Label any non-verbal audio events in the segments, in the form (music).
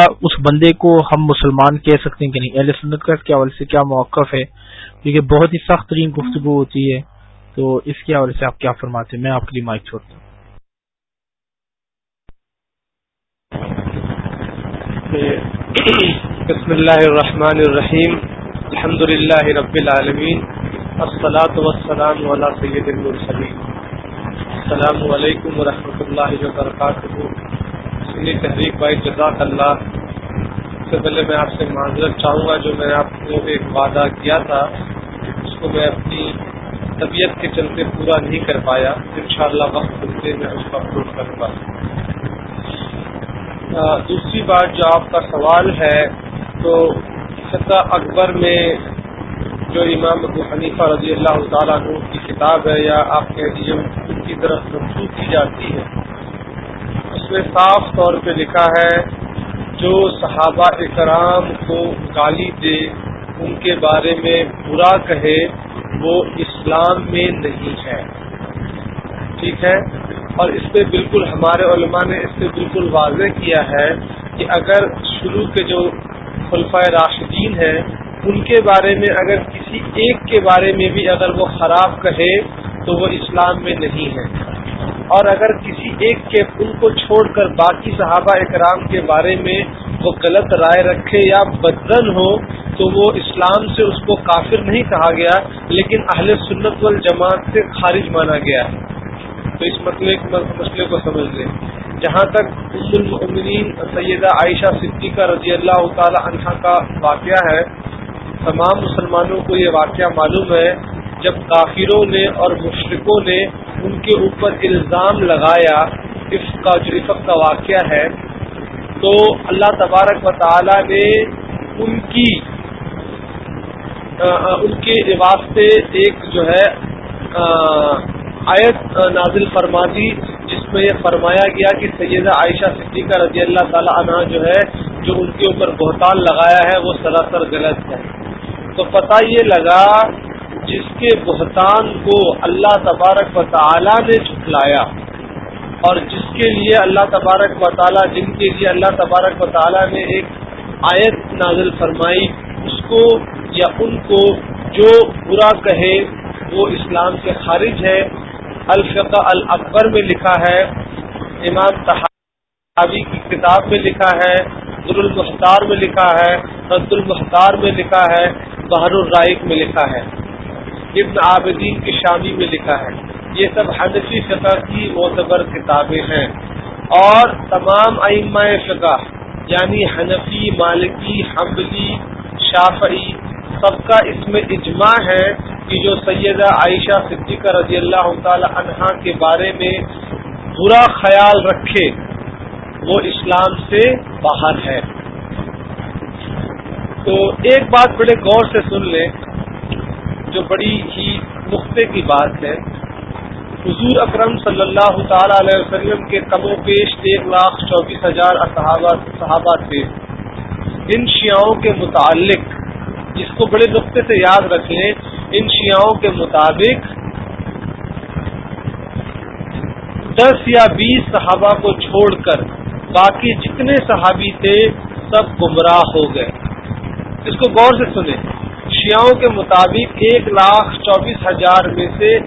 اس بندے کو ہم مسلمان کہہ سکتے ہیں کہ نہیں، اہل سنت کا اس کے حوالے سے کیا موقف ہے؟ کیونکہ بہت ہی سخت ترین گفتگو ہوتی ہے۔ تو اس کے حوالے سے آپ کیا فرماتے ہیں؟ میں آپ کے لیے مائک چھوڑتا ہوں۔ بسم اللہ الرحمن الرحیم۔ الحمد للہ رب العالمین۔ السلاۃ والسلام علی سید المرسلین۔ السلام علیکم ورحمۃ اللہ وبرکاتہ۔ سنی تحریک بھائی جزاک اللہ۔ سب سے پہلے میں آپ سے معذرت چاہوں گا جو میں نے آپ کو ایک وعدہ کیا تھا، اس کو میں اپنی طبیعت کے چلتے پورا نہیں کر پایا۔ انشاءاللہ وقت ملتے میں اس کو اپلوڈ کروں گا۔ دوسری بات جو آپ کا سوال ہے، تو فقہ اکبر میں جو امام ابو حنیفہ رضی اللہ تعالیٰ عنہ کی کتاب ہے یا آپ کہہ دیجیے ان کی طرف منسوخ کی جاتی ہے میں صاف طور پہ لکھا ہے، جو صحابہ اکرام کو گالی دے، ان کے بارے میں برا کہے، وہ اسلام میں نہیں ہے۔ ٹھیک ہے؟ اور اس پہ بالکل ہمارے علماء نے اس سے بالکل واضح کیا ہے کہ اگر شروع کے جو خلفۂ راشدین ہیں، ان کے بارے میں اگر کسی ایک کے بارے میں بھی اگر وہ خراب کہے، تو وہ اسلام میں نہیں ہے۔ اور اگر کسی ایک کے ان کو چھوڑ کر باقی صحابہ اکرام کے بارے میں وہ غلط رائے رکھے یا بدن ہو، تو وہ اسلام سے اس کو کافر نہیں کہا گیا، لیکن اہل سنت والجماعت سے خارج مانا گیا۔ ہے تو اس مسئلے مسئلے کو سمجھ لیں۔ جہاں تک ام المؤمنین سیدہ عائشہ صدیقہ رضی اللہ تعالی عنہ کا واقعہ ہے، تمام مسلمانوں کو یہ واقعہ معلوم ہے جب کافروں نے اور مشرقوں نے ان کے اوپر الزام لگایا عفق کا جو عفق کا واقعہ ہے، تو اللہ تبارک و تعالی نے ان کی ان کے واسطے ایک جو ہے آیت نازل فرما دی، جس میں یہ فرمایا گیا کہ سیدہ عائشہ صدیقہ رضی اللہ تعالی عنہ جو ہے، جو ان کے اوپر بہتان لگایا ہے، وہ سراسر غلط ہے۔ تو پتہ یہ لگا جس کے بہتان کو اللہ تبارک و تعالی نے جھٹلایا اور جس کے لیے اللہ تبارک و تعالی جن کے لیے اللہ تبارک و تعالی نے ایک آیت نازل فرمائی، اس کو یا ان کو جو برا کہے، وہ اسلام سے خارج ہے۔ الفقہ الاکبر میں لکھا ہے، امام تحابی کی کتاب میں لکھا ہے در المختار میں لکھا ہے، رد المختار میں لکھا ہے، بحر الرائق میں لکھا ہے۔ ابن عابدین کی شامی میں لکھا ہے۔ یہ سب حنفی فقہ کی معتبر کتابیں ہیں۔ اور تمام ائمہ فقہ یعنی حنفی، مالکی حملی شافعی، سب کا اس میں اجماع ہے کہ جو سیدہ عائشہ صدیقہ رضی اللہ تعالی عنہا کے بارے میں برا خیال رکھے، وہ اسلام سے باہر ہے۔ تو ایک بات بڑے غور سے سن لیں۔ جو بڑی ہی نقطے کی بات ہے، حضور اکرم صلی اللہ تعالی علیہ وسلم کے کم و بیش ایک لاکھ چوبیس ہزار صحابہ تھے۔ ان شیاؤں کے متعلق، جس کو بڑے نقطے سے یاد رکھ لیں، ان شیعوں کے مطابق دس یا بیس صحابہ کو چھوڑ کر باقی جتنے صحابی تھے، سب گمراہ ہو گئے۔ اس کو غور سے سنیں۔ شیعوں کے مطابق ایک لاکھ چوبیس ہزار میں سے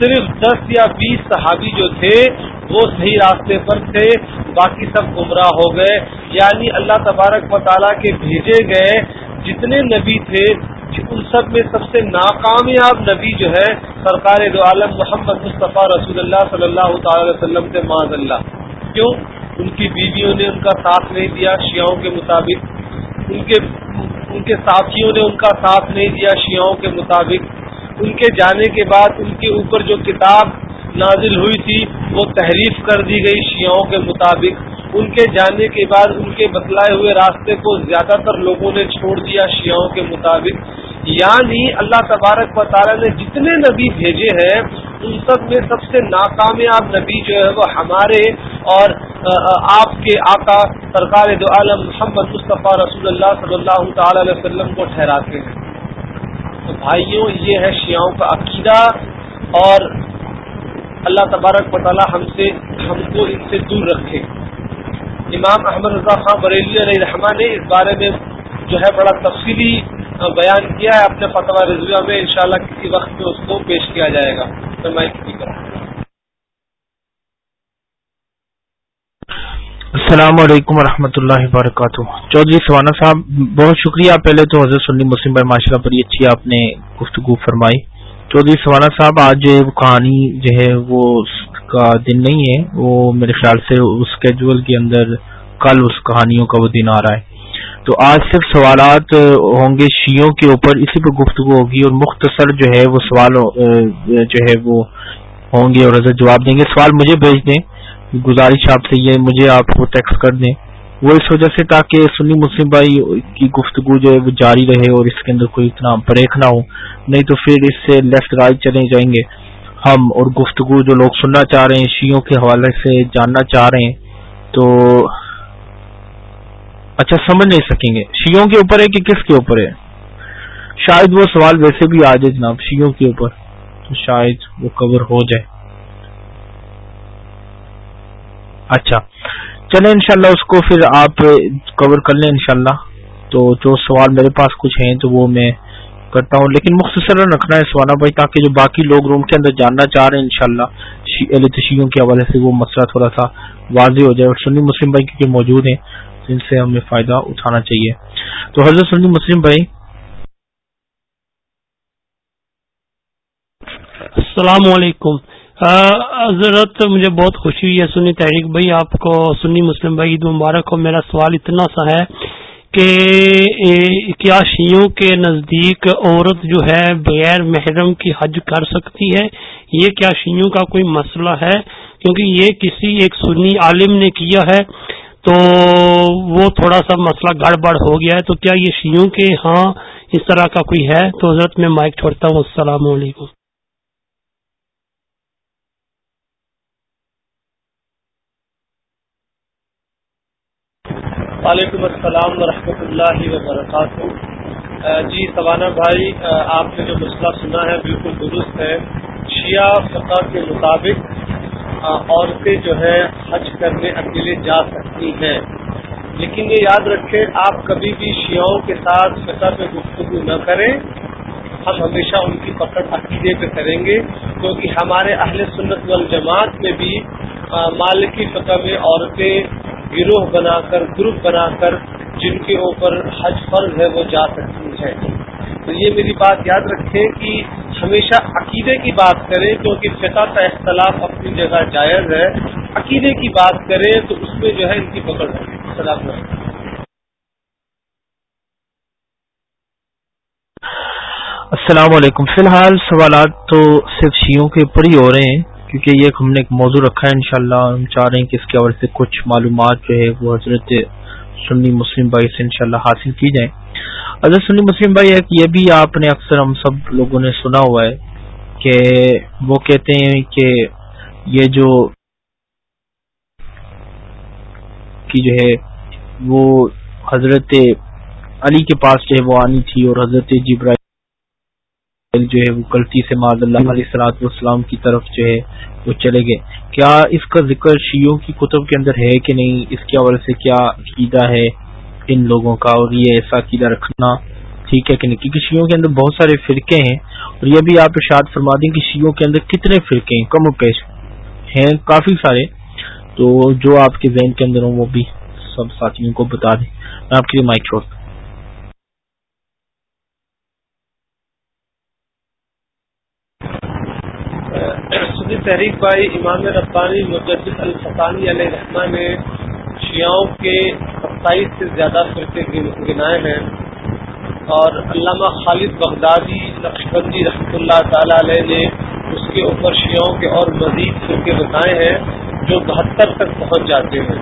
صرف دس یا بیس صحابی جو تھے، وہ صحیح راستے پر تھے، باقی سب گمراہ ہو گئے۔ یعنی اللہ تبارک و تعالیٰ کے بھیجے گئے جتنے نبی تھے، ان سب میں سب سے ناکامیاب نبی جو ہے، سرکار دو عالم محمد مصطفیٰ رسول اللہ صلی اللہ تعالی وسلم سے معذ اللہ کیوں؟ ان کی بیویوں نے ان کا ساتھ نہیں دیا، شیعوں کے مطابق۔ ان کے ان کے ساتھیوں نے ان کا ساتھ نہیں دیا شیعوں کے مطابق۔ ان کے جانے کے بعد ان کے اوپر جو کتاب نازل ہوئی تھی، وہ تحریف کر دی گئی شیعوں کے مطابق۔ ان کے جانے کے بعد ان کے بتلائے ہوئے راستے کو زیادہ تر لوگوں نے چھوڑ دیا شیعوں کے مطابق۔ یعنی اللہ تبارک و تعالی نے جتنے نبی بھیجے ہیں، ان سب میں سب سے ناکامیاب نبی جو ہے وہ ہمارے اور آپ کے آقا سرکار دو عالم محمد مصطفیٰ رسول اللہ صلی اللہ تعالی علیہ وسلم کو ٹھہراتے ہیں۔ تو بھائیوں، یہ ہے شیعوں کا عقیدہ اور اللہ تبارک و تعالی ہم سے، ہم کو ان سے دور رکھے۔ امام احمد رضا خان بریلی علیہ رحمان نے اس بارے میں جو ہے بڑا تفصیلی بیان کیا ہے، اپنے فتح رضویہ میں انشاءاللہ کسی وقت میں اس کو پیش کیا جائے گا۔ جی، السلام علیکم ورحمۃ اللہ وبرکاتہ۔ چودھری سوانا صاحب، بہت شکریہ۔ پہلے تو حضرت سنی مسلم بھائی، ماشاء اللہ بڑی اچھی آپ نے گفتگو فرمائی۔ چودھری سوانا صاحب، آج کہانی جو ہے وہ کا دن نہیں ہے، وہ میرے خیال سے اسکیجول کے اندر کل اس کہانیوں کا وہ دن آ رہا ہے۔ تو آج صرف سوالات ہوں گے شیوں کے اوپر، اسی پہ گفتگو ہوگی اور مختصر جو ہے وہ سوال جو ہے وہ ہوں گے اور حضرت جواب دیں گے۔ سوال مجھے بھیج دیں، گزارش آپ سے یہ مجھے آپ کو ٹیکس کر دیں۔ وہ اس وجہ سے تاکہ سنی مسلم بھائی کی گفتگو جو ہے وہ جاری رہے اور اس کے اندر کوئی اتنا بریک نہ ہو۔ نہیں تو پھر اس سے لیفٹ رائٹ چلے جائیں گے۔ ہم اور گفتگو جو لوگ سننا چاہ رہے ہیں شیوں کے حوالے سے جاننا چاہ رہے ہیں، تو اچھا سمجھ نہیں سکیں گے۔ شیوں کے اوپر ہے کہ کس کے اوپر ہے؟ شاید وہ سوال ویسے بھی آ جائے جناب شیوں کے اوپر، تو شاید وہ کور ہو جائے۔ اچھا چلیں انشاءاللہ اس کو پھر آپ کور کر لیں انشاءاللہ۔ تو جو سوال میرے پاس کچھ ہیں تو وہ میں کرتا ہوں۔ لیکن مختصر رکھنا ہے سوانا بھائی، تاکہ جو باقی لوگ روم کے اندر جاننا چاہ رہے ہیں، انشاءاللہ شاء اللہ کے حوالے سے وہ مسئلہ تھوڑا سا واضح ہو جائے اور سنی مسلم بھائی کیونکہ موجود ہیں جن سے ہمیں فائدہ اٹھانا چاہیے۔ تو حضرت سنی مسلم بھائی۔ السلام علیکم۔ حضرت، مجھے بہت خوشی ہوئی ہے سنی تحریک بھائی، آپ کو سنی مسلم بھائی عید مبارک ہو۔ میرا سوال اتنا سا ہے کہ کیا شیوں کے نزدیک عورت جو ہے بغیر محرم کی حج کر سکتی ہے؟ یہ کیا شیوں کا کوئی مسئلہ ہے؟ کیونکہ یہ کسی ایک سنی عالم نے کیا ہے۔ تو وہ تھوڑا سا مسئلہ گڑبڑ ہو گیا ہے۔ تو کیا یہ شیوں کے ہاں اس طرح کا کوئی ہے؟ تو حضرت میں مائک چھوڑتا ہوں۔ السلام علیکم۔ وعلیکم السلام ورحمۃ اللہ وبرکاتہ۔ جی سوانا بھائی آپ نے جو مسئلہ سنا ہے، بالکل درست ہے۔ شیعہ فقہ کے مطابق عورتیں جو ہے حج کرنے اکیلے جا سکتی ہیں۔ لیکن یہ یاد رکھیں، آپ کبھی بھی شیعوں کے ساتھ فقہ پہ گفتگو نہ کریں۔ ہم ہمیشہ ان کی پکڑ عقیدے پہ کریں گے۔ کیونکہ ہمارے اہل سنت والجماعت میں بھی مالکی فقہ میں عورتیں گروہ بنا کر، گروپ بنا کر جن کے اوپر حج فرض ہے وہ جا سکتی ہے تو یہ میری بات یاد رکھیں کہ ہمیشہ عقیدے کی بات کریں کیونکہ فقہ کا اختلاف اپنی جگہ جائز ہے۔ عقیدے کی بات کریں تو اس میں جو ہے ان کی پکڑ السلام السلام علیکم۔ فی الحال سوالات تو صرف شیوں کے اوپر ہی ہو رہے ہیں، کیونکہ یہ ہم نے ایک موضوع رکھا ہے انشاءاللہ۔ ہم چاہ رہے ہیں کہ اس کے حوالے سے کچھ معلومات جو ہے وہ حضرت سنی مسلم بھائی سے انشاءاللہ حاصل کی جائیں۔ حضرت سنی مسلم بھائی، ایک یہ بھی آپ نے اکثر ہم سب لوگوں نے سنا ہوا ہے کہ وہ کہتے ہیں کہ یہ جو کی جو ہے، وہ حضرت علی کے پاس جو ہے وہ آنی تھی اور حضرت جبرائیل جو ہے وہ غلطی سے معذ اللہ علیہ سلاط والسلام کی طرف جو ہے وہ چلے گئے۔ کیا اس کا ذکر شیعوں کی کتب کے اندر ہے کہ نہیں؟ اس کے حوالے سے کیا عقیدہ ہے ان لوگوں کا؟ اور یہ ایسا عقیدہ رکھنا ٹھیک ہے کہ نہیں؟ کیونکہ شیعوں کے اندر بہت سارے فرقے ہیں۔ اور یہ بھی آپ ارشاد فرما دیں کہ شیعوں کے اندر کتنے فرقے ہیں؟ کم و پیش ہیں، کافی سارے۔ تو جو آپ کے ذہن کے اندر ہوں وہ بھی سب ساتھیوں کو بتا دیں۔ میں آپ کے لیے مائک چھوڑتا ہوں۔ تحریک بھائی امام ربانی مجدد الفقانی علیہ رحمٰ نے شیعوں کے ستائیس سے زیادہ فرقے گنائے ہیں اور علامہ خالد بغدادی نقش بندی رحمۃ اللہ تعالی علیہ نے اس کے اوپر شیعوں کے اور مزید فرقے بتائے ہیں جو بہتر تک پہنچ جاتے ہیں۔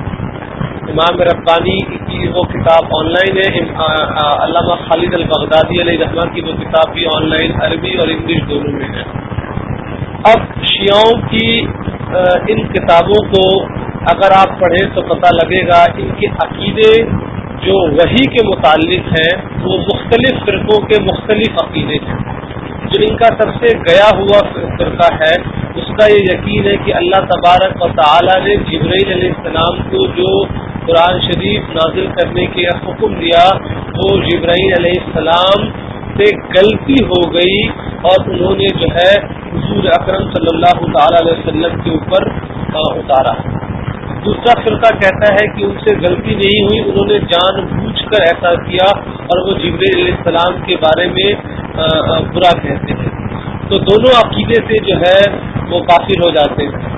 امام ربانی کی وہ کتاب آن لائن ہے علامہ خالد البغدادی علیہ رحمان کی وہ کتاب بھی آن لائن عربی اور انگلش دونوں میں ہے۔ اب شیعوں کی ان کتابوں کو اگر آپ پڑھیں تو پتہ لگے گا ان کے عقیدے جو وہی کے متعلق ہیں، وہ مختلف فرقوں کے مختلف عقیدے ہیں۔ جو ان کا سب سے گیا ہوا فرقہ ہے، اس کا یہ یقین ہے کہ اللہ تبارک و تعالی نے جبرائیل علیہ السلام کو جو قرآن شریف نازل کرنے کے حکم دیا، وہ جبرائیل علیہ السلام سے غلطی ہو گئی اور انہوں نے جو ہے حضور اکرم صلی اللہ تعالی علیہ وسلم کے اوپر اتارا۔ دوسرا فرقہ کہتا ہے کہ ان سے غلطی نہیں ہوئی، انہوں نے جان بوجھ کر ایسا کیا اور وہ جبر علیہ السلام کے بارے میں برا کہتے ہیں۔ تو دونوں عقیدے سے جو ہے، وہ کافر ہو جاتے ہیں۔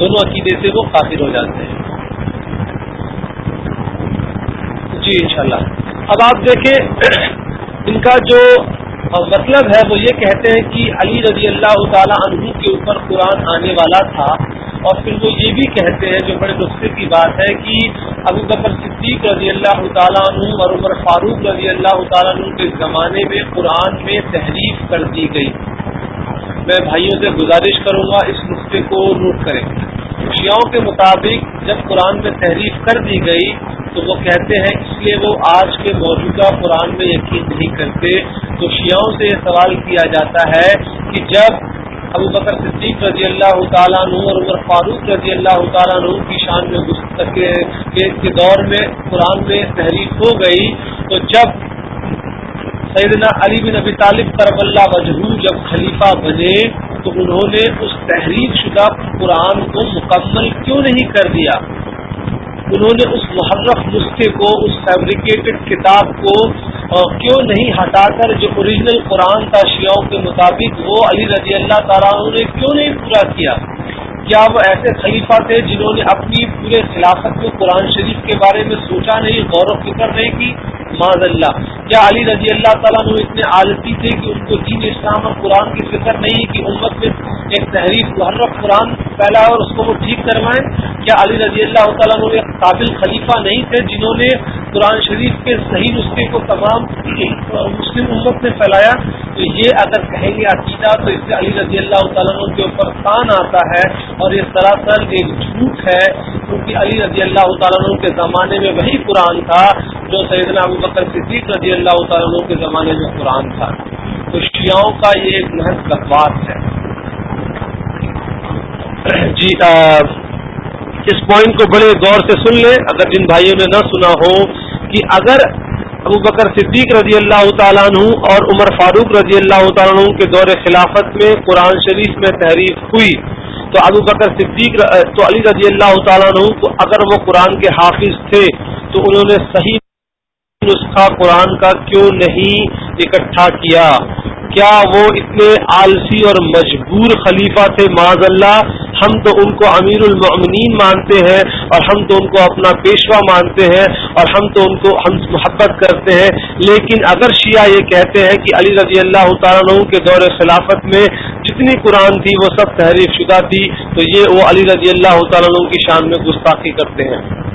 دونوں عقیدے سے وہ کافر ہو جاتے ہیں۔ جی انشاءاللہ۔ اب آپ دیکھیں، ان کا جو مطلب ہے وہ یہ کہتے ہیں کہ علی رضی اللہ تعالیٰ عنہ کے اوپر قرآن آنے والا تھا اور پھر وہ یہ بھی کہتے ہیں جو بڑے نسخے کی بات ہے کہ ابو بکر صدیق رضی اللہ تعالیٰ عنہ اور عمر فاروق رضی اللہ تعالیٰ عنہ کے زمانے میں قرآن میں تحریف کر دی گئی۔ میں بھائیوں سے گزارش کروں گا اس نسخے کو نوٹ کریں۔ شیعوں کے مطابق جب قرآن میں تحریف کر دی گئی تو وہ کہتے ہیں، اس لیے وہ آج کے موجودہ قرآن میں یقین نہیں کرتے۔ تو شیعوں سے یہ سوال کیا جاتا ہے کہ جب ابو بکر صدیق رضی اللہ تعالیٰ عنہ اور عمر فاروق رضی اللہ تعالیٰ عنہ کی شان میں کے دور میں قرآن میں تحریف ہو گئی، تو جب سیدنا علی بن ابی طالب کرم اللہ وجہ جب خلیفہ بنے، تو انہوں نے اس تحریر شدہ قرآن کو مکمل کیوں نہیں کر دیا؟ انہوں نے اس محرف نسخے کو، اس فیبریکیٹڈ کتاب کو کیوں نہیں ہٹا کر جو اوریجنل قرآن تھا شیعوں کے مطابق وہ علی رضی اللہ تعالیٰ نے کیوں نہیں پورا کیا؟ کیا وہ ایسے خلیفہ تھے جنہوں نے اپنی پورے خلافت میں قرآن شریف کے بارے میں سوچا نہیں، غور و فکر نہیں کی؟ معذ اللہ کیا علی رضی اللہ تعالیٰ نے اتنے عالتی تھے کہ ان کو دین اسلام اور قرآن کی فکر نہیں کہ امت میں ایک تحریر محرف قرآن پھیلا اور اس کو وہ ٹھیک کروائیں؟ کیا علی رضی اللہ تعالیٰ نے ایک قابل خلیفہ نہیں تھے جنہوں نے قرآن شریف کے صحیح نسخے کو تمام مسلم امت نے پھیلایا؟ تو یہ اگر کہیں گے عقیدہ، تو اس سے علی رضی اللہ تعالیٰ کے اوپر تان آتا ہے اور یہ سراسر ایک جھوٹ ہے، کیونکہ علی رضی اللہ تعالیٰ کے زمانے میں وہی قرآن تھا جو سیدنا ابو بکر صدیق رضی اللہ تعالیٰ کے زمانے میں قرآن تھا۔ تو شیعوں کا یہ ایک محض بکواس ہے۔ جی اس پوائنٹ کو بڑے غور سے سن لیں۔ اگر جن بھائیوں نے نہ سنا ہو کہ اگر ابو بکر صدیق رضی اللہ تعالیٰ عنہ اور عمر فاروق رضی اللہ تعالیٰ عنہ کے دور خلافت میں قرآن شریف میں تحریر ہوئی تو ابو بکر صدیق تو علی رضی اللہ تعالیٰ عنہ، تو اگر وہ قرآن کے حافظ تھے، تو انہوں نے صحیح نسخہ قرآن کا کیوں نہیں اکٹھا کیا؟ کیا وہ اتنے آلسی اور مجبور خلیفہ تھے؟ معذ اللہ ہم تو ان کو امیر المؤمنین مانتے ہیں اور ہم تو ان کو اپنا پیشوا مانتے ہیں اور ہم تو ان کو ہم محبت کرتے ہیں۔ لیکن اگر شیعہ یہ کہتے ہیں کہ علی رضی اللہ تعالیٰ کے دور خلافت میں جتنی قرآن تھی وہ سب تحریر شدہ تھی، تو یہ وہ علی رضی اللہ تعالیٰ کی شان میں گستاخی کرتے ہیں۔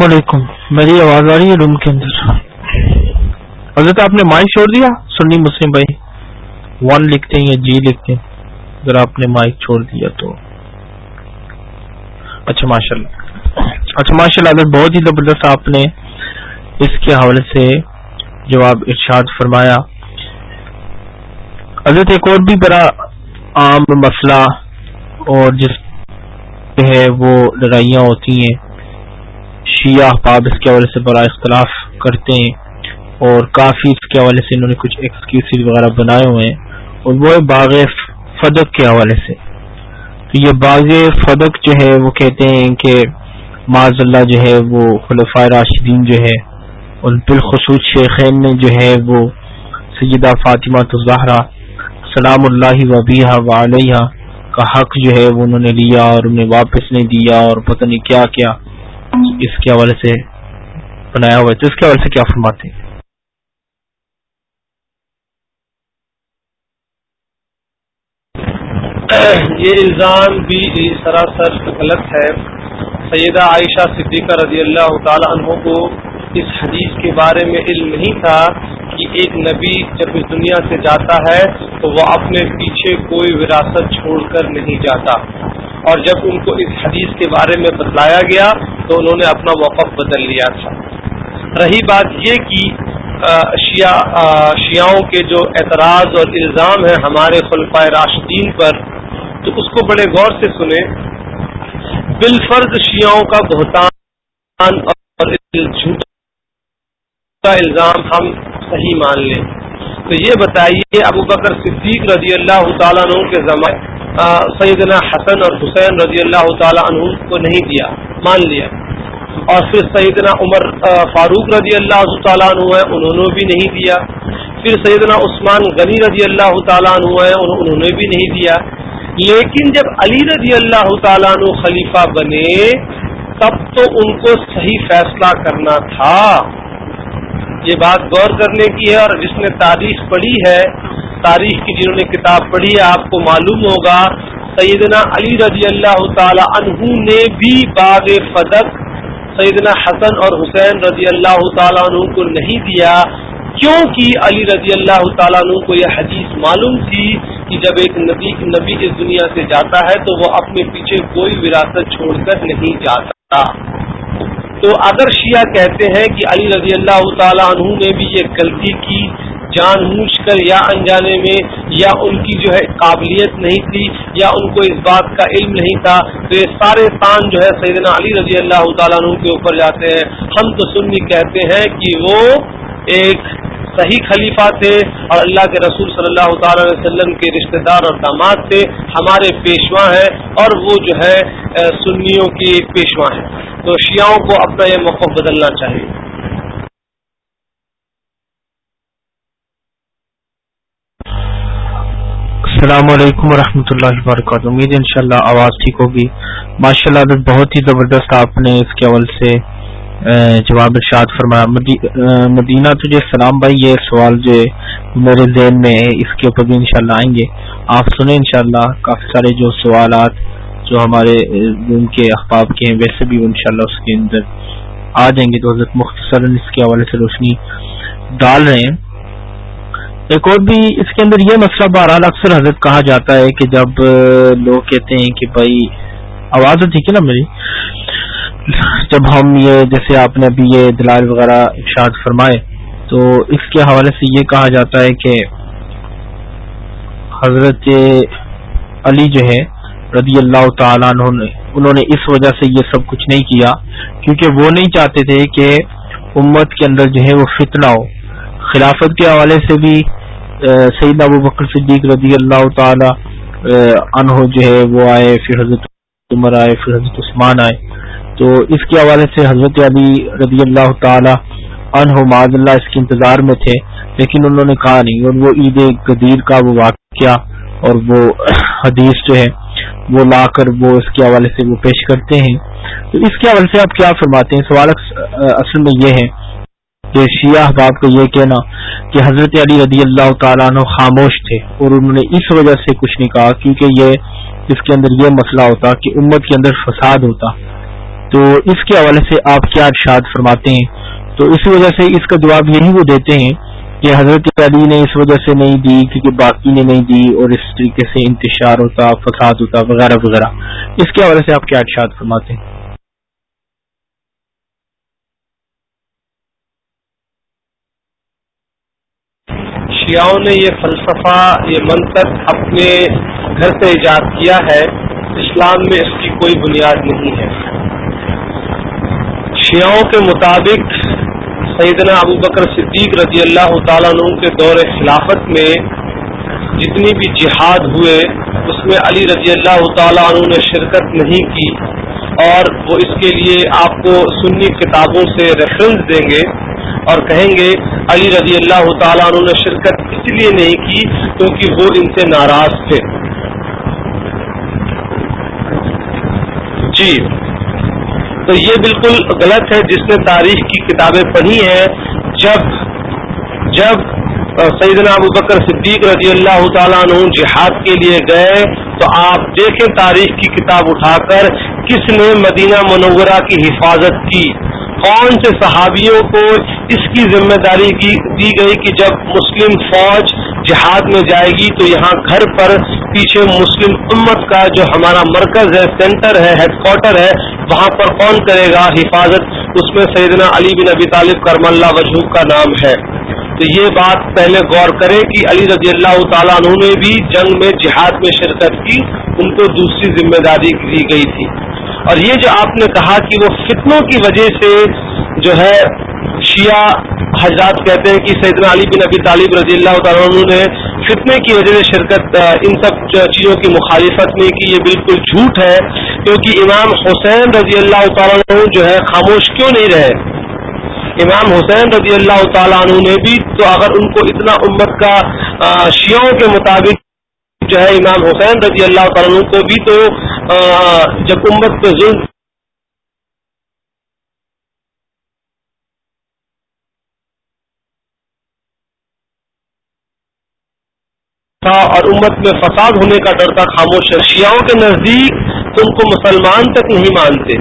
السلام علیکم۔ میری آواز آ رہی ہے روم کے اندر۔ حضرت آپ نے مائک چھوڑ دیا؟ سنی مسلم بھائی۔ ون لکھتے ہیں یا جی لکھتے ہیں۔ اگر آپ نے مائک چھوڑ دیا تو۔ اچھا ماشاء اللہ اچھا ماشاء اللہ بہت ہی زبردست آپ نے اس کے حوالے سے جواب ارشاد فرمایا۔ حضرت، ایک اور بھی بڑا عام مسئلہ اور جس ہے وہ لڑائیاں ہوتی ہیں۔ شیعہ احباب اس کے حوالے سے بڑا اختلاف کرتے ہیں اور کافی اس کے حوالے سے انہوں نے کچھ ایکسکیوز وغیرہ بنائے ہوئے ہیں اور وہ باغ فدق کے حوالے سے۔ تو یہ باغ فدق جو ہے وہ کہتے ہیں کہ معذ اللہ جو ہے وہ خلفۂ راشدین جو ہے اور بالخصوص شیخین نے جو ہے وہ سیدہ فاطمہ تو زہرا سلام اللہ وبیہ و علیہ کا حق جو ہے وہ انہوں نے لیا اور انہیں واپس نہیں دیا اور پتہ نہیں کیا کیا۔ اس کے حوالے سے بنایا ہوا ہے۔ تو اس کے حوالے سے کیا فرماتے ہیں؟ یہ الزام بھی سراسر غلط ہے۔ سیدہ عائشہ صدیقہ رضی اللہ تعالی عنہ کو اس حدیث کے بارے میں علم نہیں تھا کہ ایک نبی جب اس دنیا سے جاتا ہے تو وہ اپنے پیچھے کوئی وراثت چھوڑ کر نہیں جاتا۔ اور جب ان کو اس حدیث کے بارے میں بتلایا گیا تو انہوں نے اپنا موقف بدل لیا تھا۔ رہی بات یہ کہ شیعوں کے جو اعتراض اور الزام ہیں ہمارے خلفۂ راشدین پر، تو اس کو بڑے غور سے سنیں۔ بالفرض شیعوں کا بہتان اور کا الزام ہم صحیح مان لیں۔ تو یہ بتائیے ابو بکر صدیق رضی اللہ تعالیٰ عنہ کے زمانے سیدنا حسن اور حسین رضی اللہ تعالیٰ عنہ کو نہیں دیا، مان لیا۔ اور پھر سیدنا عمر فاروق رضی اللہ تعالیٰ عنہ ہے انہوں نے بھی نہیں دیا۔ پھر سیدنا عثمان غنی رضی اللہ تعالیٰ عنہ ہے انہوں نے بھی نہیں دیا۔ لیکن جب علی رضی اللہ تعالیٰ عنہ خلیفہ بنے، تب تو ان کو صحیح فیصلہ کرنا تھا۔ یہ بات غور کرنے کی ہے اور جس نے تاریخ پڑھی ہے، تاریخ کی جنہوں نے کتاب پڑھی ہے، آپ کو معلوم ہوگا، سیدنا علی رضی اللہ تعالی عنہ نے بھی باغ فدق سیدنا حسن اور حسین رضی اللہ تعالیٰ عنہ کو نہیں دیا۔ کیونکہ علی رضی اللہ تعالیٰ عنہ کو یہ حدیث معلوم تھی کہ جب ایک نبی نبی اس دنیا سے جاتا ہے تو وہ اپنے پیچھے کوئی وراثت چھوڑ کر نہیں جاتا۔ تو اگر شیعہ کہتے ہیں کہ علی رضی اللہ تعالیٰ عنہ نے بھی یہ غلطی کی، جان بوجھ کر یا انجانے میں، یا ان کی جو ہے قابلیت نہیں تھی، یا ان کو اس بات کا علم نہیں تھا، تو یہ سارے تان جو ہے سیدنا علی رضی اللہ تعالیٰ عنہ کے اوپر جاتے ہیں۔ ہم تو سنی کہتے ہیں کہ وہ ایک صحیح خلیفہ تھے اور اللہ کے رسول صلی اللہ تعالی علیہ وسلم کے رشتہ دار اور داماد تھے، ہمارے پیشوا ہیں اور وہ جو ہے سنیوں کی پیشوا ہیں۔ تو شیعوں کو اپنا یہ موقف بدلنا چاہیے۔ السلام علیکم ورحمۃ اللہ وبرکاتہ۔ امید ان شاء اللہ آواز ٹھیک ہوگی۔ ماشاء اللہ بہت ہی زبردست آپ نے اس کے اول سے جواب ارشاد فرمایا۔ مدینہ تجھے سلام بھائی، یہ سوال جو میرے ذہن میں ہے اس کے اوپر بھی انشاءاللہ آئیں گے۔ آپ سنیں انشاءاللہ، کافی سارے جو سوالات جو ہمارے روم کے احباب کے ہیں، ویسے بھی انشاءاللہ اس کے اندر آ جائیں گے تو حضرت مختصر اس کے حوالے سے روشنی ڈال رہے ہیں۔ ایک اور بھی اس کے اندر یہ مسئلہ بہرحال اکثر حضرت کہا جاتا ہے کہ جب لوگ کہتے ہیں کہ بھائی، آواز ٹھیک ہے نا میری؟ جب ہم یہ، جیسے آپ نے ابھی یہ دلال وغیرہ ارشاد فرمائے، تو اس کے حوالے سے یہ کہا جاتا ہے کہ حضرت علی جو ہے رضی اللہ تعالیٰ انہوں نے اس وجہ سے یہ سب کچھ نہیں کیا، کیونکہ وہ نہیں چاہتے تھے کہ امت کے اندر جو ہے وہ فتنہ ہو۔ خلافت کے حوالے سے بھی سعید ابو بکر صدیق رضی اللہ تعالی عنہ جو ہے وہ آئے، پھر حضرت عمر آئے، پھر حضرت عثمان آئے۔ تو اس کے حوالے سے حضرت علی رضی اللہ تعالی عنہ معذ اللہ اس کے انتظار میں تھے، لیکن انہوں نے کہا نہیں۔ اور وہ عید قدیر کا وہ واقعہ اور وہ حدیث جو ہے وہ لا کر وہ اس کے حوالے سے وہ پیش کرتے ہیں۔ تو اس کے حوالے سے آپ کیا فرماتے ہیں؟ سوال اصل میں یہ ہے کہ شیعہ احباب کا یہ کہنا کہ حضرت علی رضی اللہ تعالیٰ عنہ خاموش تھے اور انہوں نے اس وجہ سے کچھ نہیں کہا کیونکہ یہ اس کے اندر یہ مسئلہ ہوتا کہ امت کے اندر فساد ہوتا۔ تو اس کے حوالے سے آپ کیا ارشاد فرماتے ہیں؟ تو اس وجہ سے اس کا جواب یہی وہ دیتے ہیں کہ حضرت علی نے اس وجہ سے نہیں دی، کیونکہ باقی نے نہیں دی اور اس طریقے سے انتشار ہوتا، فساد ہوتا، وغیرہ وغیرہ۔ اس کے حوالے سے آپ کیا ارشاد فرماتے ہیں؟ شیعوں نے یہ فلسفہ، یہ منطق اپنے گھر سے ایجاد کیا ہے۔ اسلام میں اس کی کوئی بنیاد نہیں ہے۔ شیعوں کے مطابق سیدنا ابو بکر صدیق رضی اللہ تعالیٰ عنہ کے دور خلافت میں جتنی بھی جہاد ہوئے، اس میں علی رضی اللہ تعالیٰ عنہ نے شرکت نہیں کی اور وہ اس کے لیے آپ کو سنی کتابوں سے ریفرنس دیں گے اور کہیں گے علی رضی اللہ تعالیٰ عنہ نے شرکت اس لیے نہیں کی کیونکہ وہ ان سے ناراض تھے۔ جی۔ تو یہ بالکل غلط ہے جس نے تاریخ کی کتابیں پڑھی ہیں۔ جب جب سیدنا ابو بکر صدیق رضی اللہ تعالیٰ عنہ جہاد کے لیے گئے، تو آپ دیکھیں تاریخ کی کتاب اٹھا کر کس نے مدینہ منورہ کی حفاظت کی۔ کون سے صحابیوں کو اس کی ذمہ داری کی دی گئی کہ جب مسلم فوج جہاد میں جائے گی تو یہاں گھر پر پیچھے مسلم امت کا جو ہمارا مرکز ہے، سینٹر ہے ہیڈ کوارٹر ہے، وہاں پر کون کرے گا حفاظت؟ اس میں سیدنا علی بن ابی طالب کرم اللہ وجہ کا نام ہے۔ تو یہ بات پہلے غور کرے کہ علی رضی اللہ تعالیٰ عنہ نے بھی جنگ میں، جہاد میں شرکت کی، ان کو دوسری ذمہ داری دی گئی تھی۔ اور یہ جو آپ نے کہا کہ وہ فتنوں کی وجہ سے جو ہے، شیعہ حضرات کہتے ہیں کہ سیدنا علی بن ابی طالب رضی اللہ تعالیٰ عنہ نے فتنے کی وجہ سے شرکت ان سب چیزوں کی مخالفت میں کی، یہ بالکل جھوٹ ہے، کیونکہ امام حسین رضی اللہ تعالیٰ عنہ جو ہے، خاموش کیوں نہیں رہے؟ امام حسین رضی اللہ تعالیٰ عنہ نے بھی تو اگر ان کو اتنا امت کا شیعوں کے مطابق جو ہے، امام حسین رضی اللہ تعالیٰ عنہ کو بھی تو جب امت پہ ظلم تھا اور امت میں فساد ہونے کا ڈر تھا، خاموش ہے شیعوں کے نزدیک تم کو مسلمان تک نہیں مانتے۔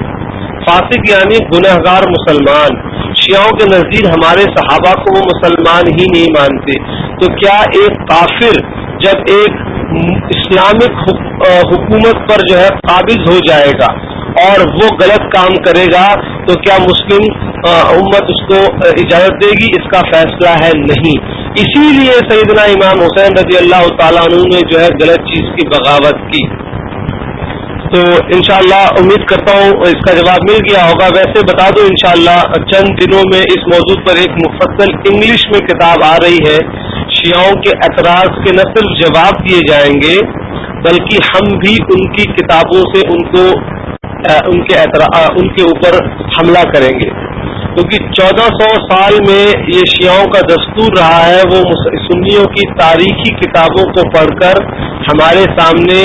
فاسق یعنی گنہ گار مسلمان۔ شیعوں کے نزدیک ہمارے صحابہ کو وہ مسلمان ہی نہیں مانتے۔ تو کیا ایک کافر جب ایک اسلامک حکومت پر جو ہے قابض ہو جائے گا؟ اور وہ غلط کام کرے گا تو کیا مسلم امت اس کو اجازت دے گی؟ اس کا فیصلہ ہے نہیں۔ اسی لیے سیدنا امام حسین رضی اللہ تعالیٰ عنہ نے جو ہے غلط چیز کی بغاوت کی۔ تو انشاءاللہ امید کرتا ہوں اس کا جواب مل گیا ہوگا۔ ویسے بتا دو انشاءاللہ چند دنوں میں اس موضوع پر ایک مفصل انگلش میں کتاب آ رہی ہے۔ شیعوں کے اعتراض کے نہ صرف جواب دیے جائیں گے، بلکہ ہم بھی ان کی کتابوں سے ان کو ان کے ان کے اوپر حملہ کریں گے۔ کیونکہ چودہ سو سال میں یہ شیعوں کا دستور رہا ہے، وہ سنیوں کی تاریخی کتابوں کو پڑھ کر ہمارے سامنے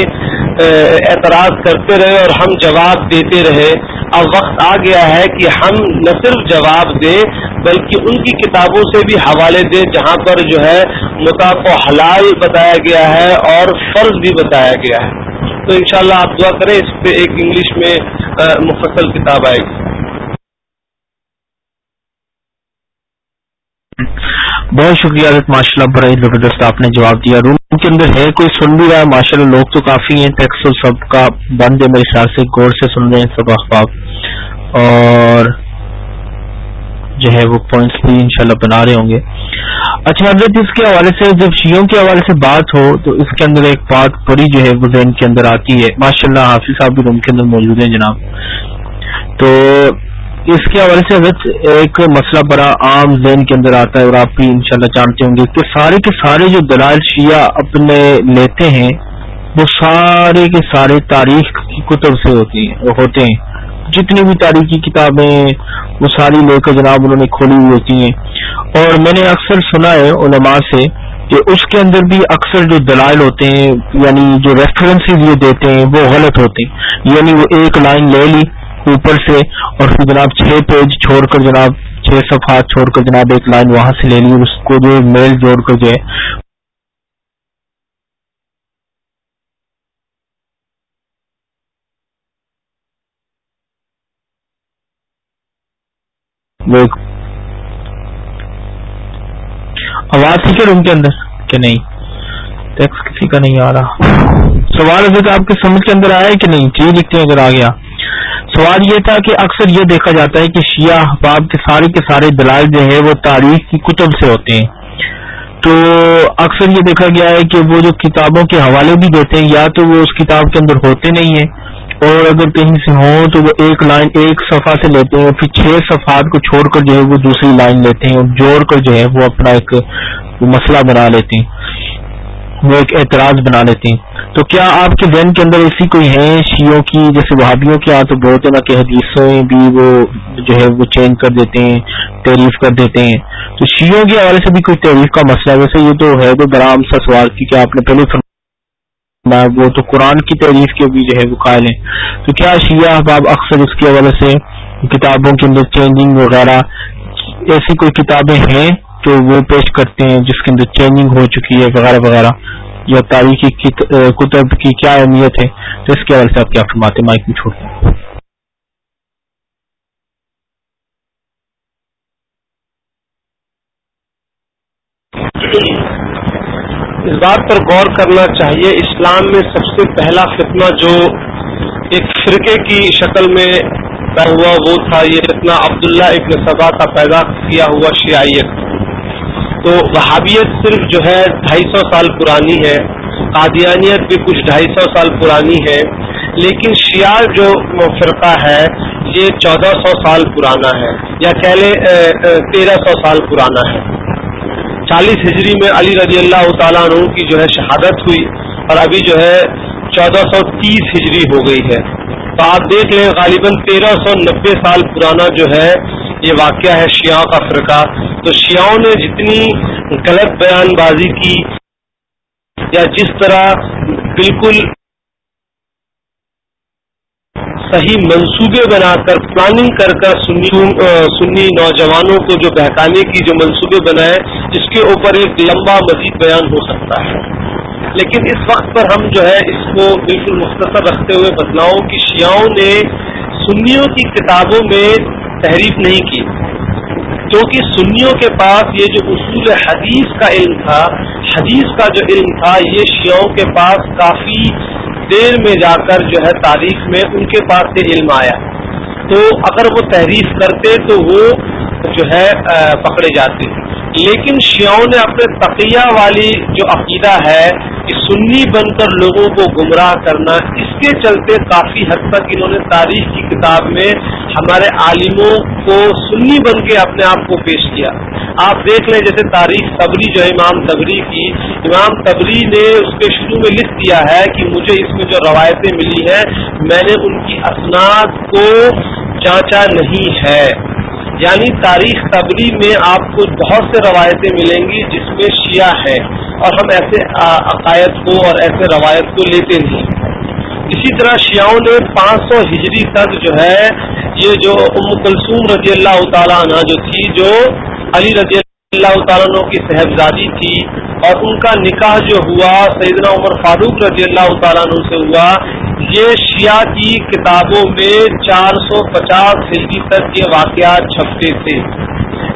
اعتراض کرتے رہے اور ہم جواب دیتے رہے۔ اب وقت آ گیا ہے کہ ہم نہ صرف جواب دیں، بلکہ ان کی کتابوں سے بھی حوالے دیں، جہاں پر جو ہے مطاف و حلال بتایا گیا ہے اور فرض بھی بتایا گیا ہے۔ تو انشاءاللہ آپ دعا کریں، اس پہ ایک انگلش میں مفصل کتاب آئے گی۔ بہت شکریہ حضرت ماشاء اللہ بڑا زبردست آپ نے جواب دیا۔ روم کے اندر ہے، کوئی سن بھی رہا ہے؟ ماشاء اللہ لوگ تو کافی ہیں ٹیکس سب کا بند ہے میرے خیال سے، غور سے سن رہے ہیں سب اخباب اور جو ہے وہ پوائنٹس بھی انشاءاللہ بنا رہے ہوں گے۔ اچھا حضرت اس کے حوالے سے، جب شیوں کے حوالے سے بات ہو، تو اس کے اندر ایک بات بڑی جو ہے وہ ذہن کے اندر آتی ہے۔ ماشاء اللہ حافظ صاحب بھی روم کے اندر موجود ہیں جناب۔ تو اس کے حوالے سے حضرت ایک مسئلہ بڑا عام ذہن کے اندر آتا ہے اور آپ بھی انشاءاللہ جانتے ہوں گے کہ سارے کے سارے جو دلائل شیعہ اپنے لیتے ہیں، وہ سارے کے سارے تاریخ کی کتب سے ہوتی ہیں، ہوتے ہیں۔ جتنی بھی تاریخی کتابیں وہ ساری لے کر جناب انہوں نے کھولی ہوئی ہوتی ہیں، اور میں نے اکثر سنا ہے علماء سے کہ اس کے اندر بھی اکثر جو دلائل ہوتے ہیں یعنی جو ریفرنس یہ دیتے ہیں، وہ غلط ہوتے ہیں۔ یعنی وہ ایک لائن لے لی اوپر سے اور پھر جناب چھ پیج چھوڑ کر جناب چھ صفحات چھوڑ کر جناب ایک لائن وہاں سے لے لی، اس کو جو میل جوڑ کر جو ہے آواز ٹھیک ہے روم کے اندر کہ نہیں؟ ٹیکس کسی کا نہیں آ رہا۔ سوال اگر آپ کے سمجھ کے اندر آیا کہ نہیں؟ چیز لکھتے ہیں اگر آ گیا۔ سوال یہ تھا کہ اکثر یہ دیکھا جاتا ہے کہ شیعہ احباب کے سارے کے سارے دلائل جو ہے وہ تاریخ کی کتب سے ہوتے ہیں۔ تو اکثر یہ دیکھا گیا ہے کہ وہ جو کتابوں کے حوالے بھی دیتے ہیں، یا تو وہ اس کتاب کے اندر ہوتے نہیں ہیں۔ اور اگر کہیں سے ہوں تو وہ ایک لائن ایک صفحہ سے لیتے ہیں، پھر چھ صفحات کو چھوڑ کر جو ہے وہ دوسری لائن لیتے ہیں اور جوڑ کر جو ہے وہ اپنا ایک مسئلہ بنا لیتے ہیں، وہ ایک اعتراض بنا لیتے ہیں۔ تو کیا آپ کے ذہن کے اندر ایسی کوئی ہیں شیوں کی، جیسے وہابیوں کے یہاں تو بہت ہے کہ بھی وہ جو ہے وہ چینج کر دیتے ہیں، تعریف کر دیتے ہیں۔ تو شیوں کے حوالے سے بھی کوئی تعریف کا مسئلہ ہے؟ ویسے یہ تو ہے تو برام سا سوال کی کہ آپ نے پہلے وہ تو قرآن کی تعریف کے بھی جو ہے وہ قائل ہیں۔ تو کیا شیعہ احباب اکثر اس کے حوالے سے کتابوں کے اندر چینجنگ وغیرہ ایسی کوئی کتابیں ہیں جو وہ پیش کرتے ہیں جس کے اندر چینجنگ ہو چکی ہے وغیرہ وغیرہ؟ یا تاریخی کتب کی کیا اہمیت ہے؟ تو اس کے حوالے سے آپ کیا فرماتے مائک میں چھوڑتے ہیں اس بات پر غور کرنا چاہیے۔ اسلام میں سب سے پہلا فتنہ جو ایک فرقے کی شکل میں پیدا ہوا وہ تھا یہ فتنہ عبداللہ ابن سبا کا پیدا کیا ہوا شیعیت۔ تو وہابیت صرف جو ہے ڈھائی سو سال پرانی ہے، قادیانیت بھی کچھ ڈھائی سو سال پرانی ہے، لیکن شیعہ جو فرقہ ہے یہ چودہ سو سال پرانا ہے، یا کہہ لیں تیرہ سو سال پرانا ہے۔ چالیس ہجری میں علی رضی اللہ تعالیٰ عنہ کی جو ہے شہادت ہوئی اور ابھی جو ہے چودہ سو تیس ہجری ہو گئی ہے۔ تو آپ دیکھ لیں غالباً تیرہ سو نبے سال پرانا جو ہے یہ واقعہ ہے شیعہ کا فرقہ۔ تو شیعوں نے جتنی غلط بیان بازی کی یا جس طرح بالکل صحیح منصوبے بنا کر پلاننگ کر کر سنی سنی نوجوانوں کو جو بہکانے کی جو منصوبے بنائے، اس کے اوپر ایک لمبا مزید بیان ہو سکتا ہے۔ لیکن اس وقت پر ہم جو ہے، اس کو بالکل مختصر رکھتے ہوئے بتلاؤں کہ شیعوں نے سنیوں کی کتابوں میں تحریف نہیں کی۔ کیونکہ سنیوں کے پاس یہ جو اصول حدیث کا علم تھا، حدیث کا جو علم تھا، یہ شیعوں کے پاس کافی دیر میں جا کر جو ہے تاریخ میں ان کے پاس سے علم آیا۔ تو اگر وہ تحریف کرتے تو وہ جو ہے پکڑے جاتے۔ لیکن شیعوں نے اپنے تقیہ والی جو عقیدہ ہے کہ سنی بن کر لوگوں کو گمراہ کرنا، اس کے چلتے کافی حد تک انہوں نے تاریخ کی کتاب میں ہمارے عالموں کو سنی بن کے اپنے آپ کو پیش کیا۔ آپ دیکھ لیں جیسے تاریخ تبری جو ہے، امام تبری کی، امام تبری نے اس کے شروع میں لکھ دیا ہے کہ مجھے اس میں جو روایتیں ملی ہیں، میں نے ان کی اسناد کو جانچا نہیں ہے۔ یعنی تاریخ تبری میں آپ کو بہت سے روایتیں ملیں گی جس میں شیعہ ہے اور ہم ایسے عقائد کو اور ایسے روایت کو لیتے نہیں۔ اسی طرح شیعوں نے پانچ سو ہجری تک جو ہے، یہ جو ام کلثوم رضی اللہ تعالیٰ عنہ جو تھی، جو علی رضی اللہ تعالیٰ عنہ کی صحبزادی تھی اور ان کا نکاح جو ہوا، سیدنا عمر فاروق رضی اللہ تعالیٰ عنہ سے ہوا، یہ شیعہ کی کتابوں میں چار سو پچاس ہجری تک یہ واقعات چھپتے تھے۔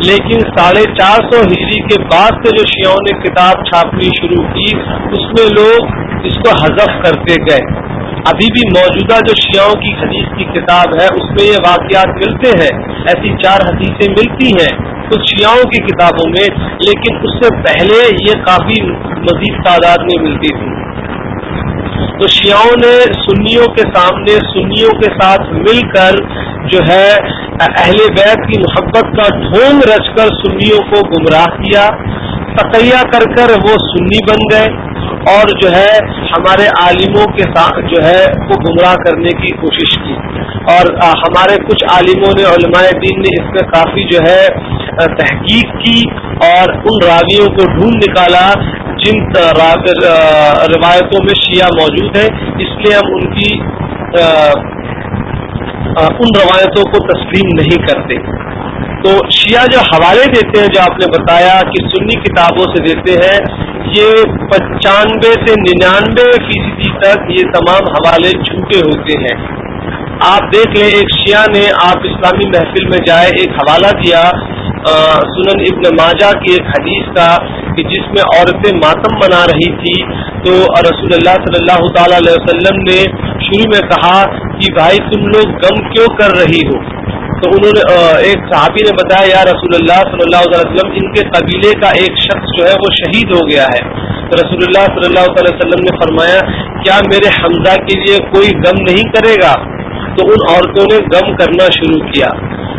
لیکن ساڑھے چار سو ہجری کے بعد سے جو شیعوں نے کتاب چھاپنی شروع کی، اس میں لوگ اس کو حذف کرتے گئے۔ ابھی بھی موجودہ جو شیعوں کی حدیث کی کتاب ہے، اس میں یہ واقعات ملتے ہیں، ایسی چار حدیثیں ملتی ہیں کچھ شیعوں کی کتابوں میں، لیکن اس سے پہلے یہ کافی مزید تعداد میں ملتی تھی۔ تو شیعوں نے سنیوں کے سامنے، سنیوں کے ساتھ مل کر جو ہے، اہل بیت کی محبت کا ڈھونگ رچ کر سنیوں کو گمراہ کیا، تقیہ کر کر وہ سنی بن گئے۔ اور جو ہے ہمارے عالموں کے ساتھ جو ہے کو گمراہ کرنے کی کوشش کی۔ اور ہمارے کچھ عالموں نے، علماء دین نے اس میں کافی جو ہے تحقیق کی اور ان راویوں کو ڈھونڈ نکالا جن روایتوں میں شیعہ موجود ہے اس لیے ہم ان کی ان روایتوں کو تسلیم نہیں کرتے۔ تو شیعہ جو حوالے دیتے ہیں، جو آپ نے بتایا کہ سنی کتابوں سے دیتے ہیں، یہ پچانوے سے ننانوے فیصدی تک یہ تمام حوالے جھوٹے ہوتے ہیں۔ آپ دیکھ لیں، ایک شیعہ نے آپ اسلامی محفل میں جائے، ایک حوالہ دیا سنن ابن ماجہ کی ایک حدیث کا، کہ جس میں عورتیں ماتم بنا رہی تھی۔ تو رسول اللہ صلی اللہ تعالی علیہ وسلم نے شروع میں کہا کہ بھائی، تم لوگ غم کیوں کر رہی ہو؟ تو انہوں نے ایک صحابی نے بتایا، یا رسول اللہ صلی اللہ علیہ وسلم، ان کے قبیلے کا ایک شخص جو ہے وہ شہید ہو گیا ہے۔ تو رسول اللہ صلی اللہ علیہ وسلم نے فرمایا، کیا میرے حمزہ کے لیے کوئی غم نہیں کرے گا؟ تو ان عورتوں نے غم کرنا شروع کیا۔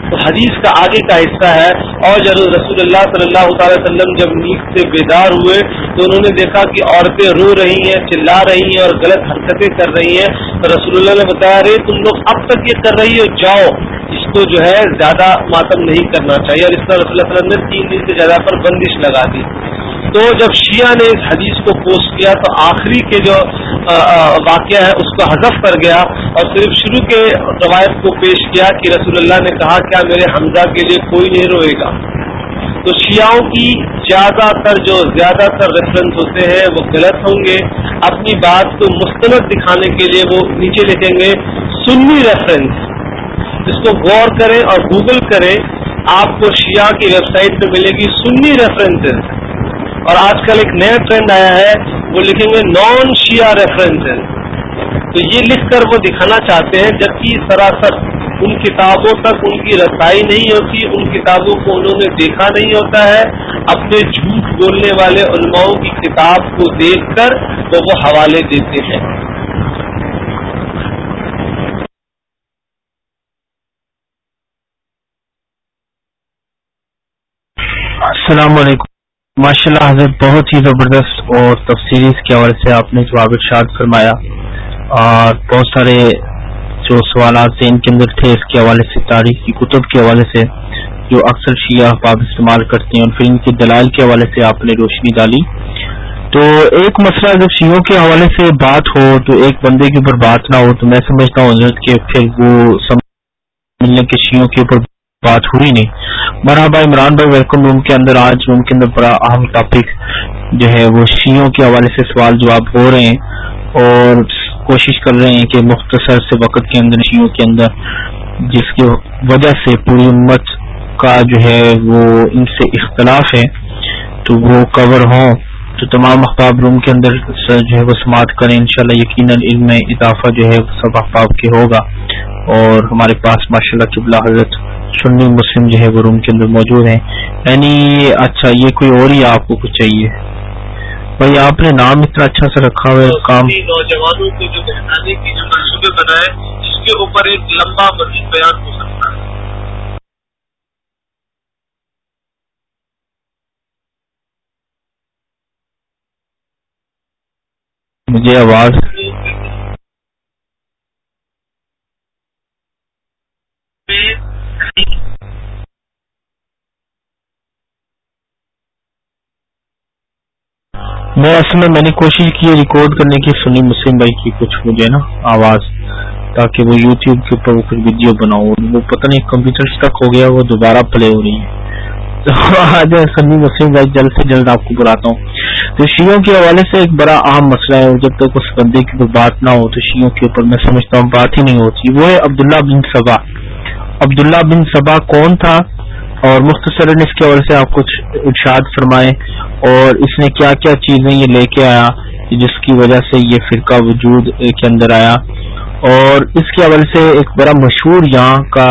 تو حدیث کا آگے کا حصہ ہے۔ اور جب رسول اللہ صلی اللہ تعالی وسلم جب نیند سے بیدار ہوئے تو انہوں نے دیکھا کہ عورتیں رو رہی ہیں، چلا رہی ہیں اور غلط حرکتیں کر رہی ہیں۔ تو رسول اللہ نے بتایا، ارے، تم لوگ اب تک یہ کر رہی ہو، جاؤ۔ اس کو جو ہے زیادہ ماتم نہیں کرنا چاہیے۔ اور اس طرح رسول اللہ وسلم نے تین دن سے زیادہ پر بندش لگا دی۔ تو جب شیعہ نے اس حدیث کو پوسٹ کیا تو آخری کے جو واقعہ ہے، اس کو حذف کر گیا اور صرف شروع کے روایت کو پیش کیا کہ رسول اللہ نے کہا، کیا میرے حمزہ کے لیے کوئی نہیں روئے گا۔ تو شیعوں کی زیادہ تر جو زیادہ تر ریفرنس ہوتے ہیں وہ غلط ہوں گے۔ اپنی بات کو مستند دکھانے کے لیے وہ نیچے لکھیں گے۔ سنی ریفرنس جس کو غور کریں اور گوگل کریں۔ آپ کو شیعہ کی ویب سائٹ پہ ملے گی سنی ریفرنسز اور آج کل ایک نیا ٹرینڈ آیا ہے، وہ لکھیں گے نان شیعہ ریفرنس تو یہ لکھ کر وہ دکھانا چاہتے ہیں، جبکہ سراسر ان کتابوں تک ان کی رسائی نہیں ہوتی، ان کتابوں کو انہوں نے دیکھا نہیں ہوتا ہے۔ اپنے جھوٹ بولنے والے علماؤں کی کتاب کو دیکھ کر وہ وہ حوالے دیتے ہیں۔ السلام علیکم۔ ماشاء اللہ حضرت بہت ہی زبردست اور تفصیلی کے حوالے سے آپ نے جواب ارشاد فرمایا۔ اور بہت سارے جو سوالات تھے ان کے اندر تھے، اس کے حوالے سے، تاریخ کی کتب کے حوالے سے، جو اکثر شیعہ احباب استعمال کرتے ہیں، اور پھر ان کے دلائل کے حوالے سے آپ نے روشنی ڈالی۔ تو ایک مسئلہ جب شیوں کے حوالے سے بات ہو، تو ایک بندے کے اوپر بات نہ ہو، تو میں سمجھتا ہوں حضرت کہ پھر وہ سمجھنے کے شیوں کے اوپر بات ہوئی نہیں۔ مرحبا عمران بھائی ویلکم روم کے اندر۔ آج روم کے اندر بڑا اہم ٹاپک جو ہے، وہ شیوں کے حوالے سے سوال جواب ہو رہے ہیں، اور کوشش کر رہے ہیں کہ مختصر سے وقت کے اندر شیوں کے اندر، جس کی وجہ سے پوری امت کا جو ہے وہ ان سے اختلاف ہے، تو وہ کور ہوں۔ تو تمام احباب روم کے اندر جو ہے وہ سماعت کریں، انشاءاللہ یقیناً علم میں اضافہ جو ہے سب احباب کے ہوگا۔ اور ہمارے پاس ماشاء اللہ قبلہ حضرت سنی مسلم جو ہے وہ روم کے اندر موجود ہیں۔ یعنی اچھا یہ کوئی اور ہی آپ کو کچھ چاہیے؟ بھائی آپ نے نام اتنا اچھا سے رکھا ہوا ہے کام نوجوانوں کو جو بہتانے کی جو منصوبے بنائے اس کے اوپر ایک لمبا بیان ہو سکتا ہے۔ مجھے آواز میں اصل میں میں نے کوشش کی ریکارڈ کرنے کی، سنی مسلم بھائی کی کچھ مجھے نا آواز، تاکہ وہ یوٹیوب کے اوپر وہ کچھ ویڈیو بناؤں۔ وہ پتہ نہیں کمپیوٹر اسٹک ہو گیا، وہ دوبارہ پلے ہو رہی ہے آج سنی مسلم بھائی، جلد سے جلد آپ کو بلاتا ہوں۔ تو شیوں کے حوالے سے ایک بڑا اہم مسئلہ ہے، جب تک اس بندے کی کوئی بات نہ ہو، تو شیوں کے اوپر میں سمجھتا ہوں بات ہی نہیں ہوتی۔ وہ ہے عبداللہ بن سبا عبداللہ بن سبا کون تھا؟ اور مختصر اس کے حوالے سے آپ کچھ ارشاد فرمائیں اور اس نے کیا کیا چیزیں یہ لے کے آیا جس کی وجہ سے یہ فرقہ وجود کے اندر آیا اور اس کے حوالے سے ایک بڑا مشہور یہاں کا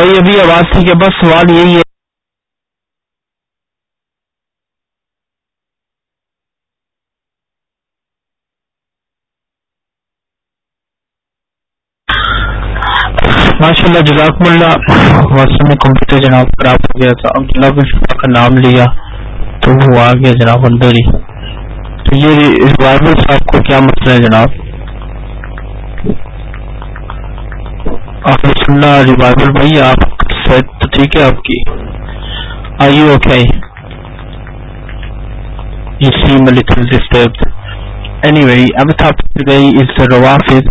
بھائی ابھی آواز تھی کہ بس سوال یہی ہے۔ ماشاء اللہ جزاک اللہ واٹس میں کمپیوٹر جناب خراب ہو گیا تھا۔ عبداللہ بن کا نام لیا تو وہ آ گیا جناب اندر ہی۔ تو یہ ریوائول صاحب کو کیا مسئلہ ہے جناب؟ آپ نے سننا ریوائول بھائی آپ سیٹ تو ٹھیک ہے آپ کی I you okay You seem a little disturbed. Anyway, our topic today is the Rawafid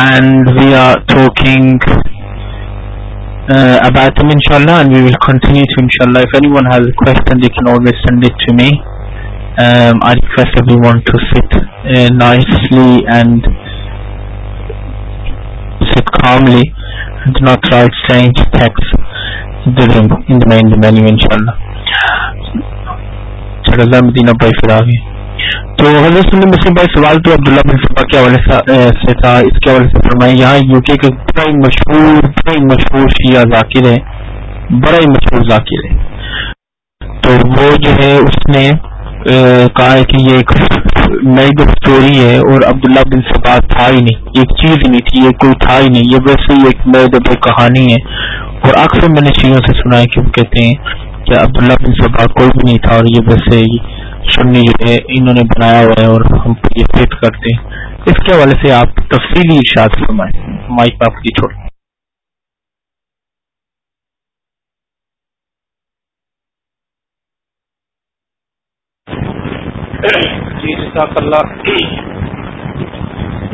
and we are talking uh, about them inshallah and we will continue to inshallah. If anyone has a question they can always send it to me. Um, I request everyone to sit uh, nicely and sit calmly and do not write strange text in the room, in the main menu inshallah. چڑھا مدینہ بھائی پھر آگے تو حضرت سنی مسلم بھائی سوال تو عبداللہ بن صبح کے حوالے سے تھا اس کے حوالے سے فرمائے یہاں یو کے کا بڑا ہی مشہور بڑا ہی مشہور شیعہ ذاکر ہے بڑا ہی مشہور ذاکر ہے تو وہ جو ہے اس نے کہا ہے کہ یہ ایک نئی جو اسٹوری ہے اور عبداللہ بن صبا تھا ہی نہیں، ایک چیز ہی نہیں تھی، یہ کوئی تھا ہی نہیں، یہ ویسے ہی ایک نئے دب کہانی ہے۔ اور اکثر میں نے شیوں سے سنا ہے کہ وہ کہتے ہیں کہ عبداللہ بن صبا کوئی بھی نہیں تھا اور یہ ویسے سنی جو ہے انہوں نے بنایا ہوا ہے اور ہم یہ فیٹ کرتے ہیں۔ اس کے حوالے سے آپ تفصیلی ارشاد فرمائیں۔ مائک آپ کی چھوڑ۔ جی جزاک اللہ۔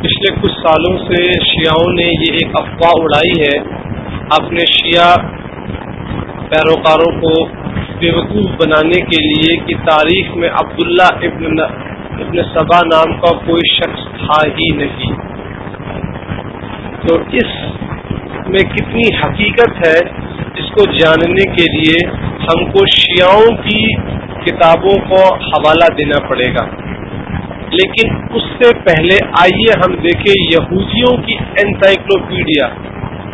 پچھلے کچھ سالوں سے شیعوں نے یہ ایک افواہ اڑائی ہے۔ اپنے شیعہ پیروکاروں کو بیوقوف بنانے کے لیے کہ تاریخ میں عبداللہ ابن ابن صبا نام کا کوئی شخص تھا ہی نہیں۔ تو اس میں کتنی حقیقت ہے اس کو جاننے کے لیے ہم کو شیعوں کی کتابوں کو حوالہ دینا پڑے گا۔ لیکن اس سے پہلے آئیے ہم دیکھیں یہودیوں کی انسائکلوپیڈیا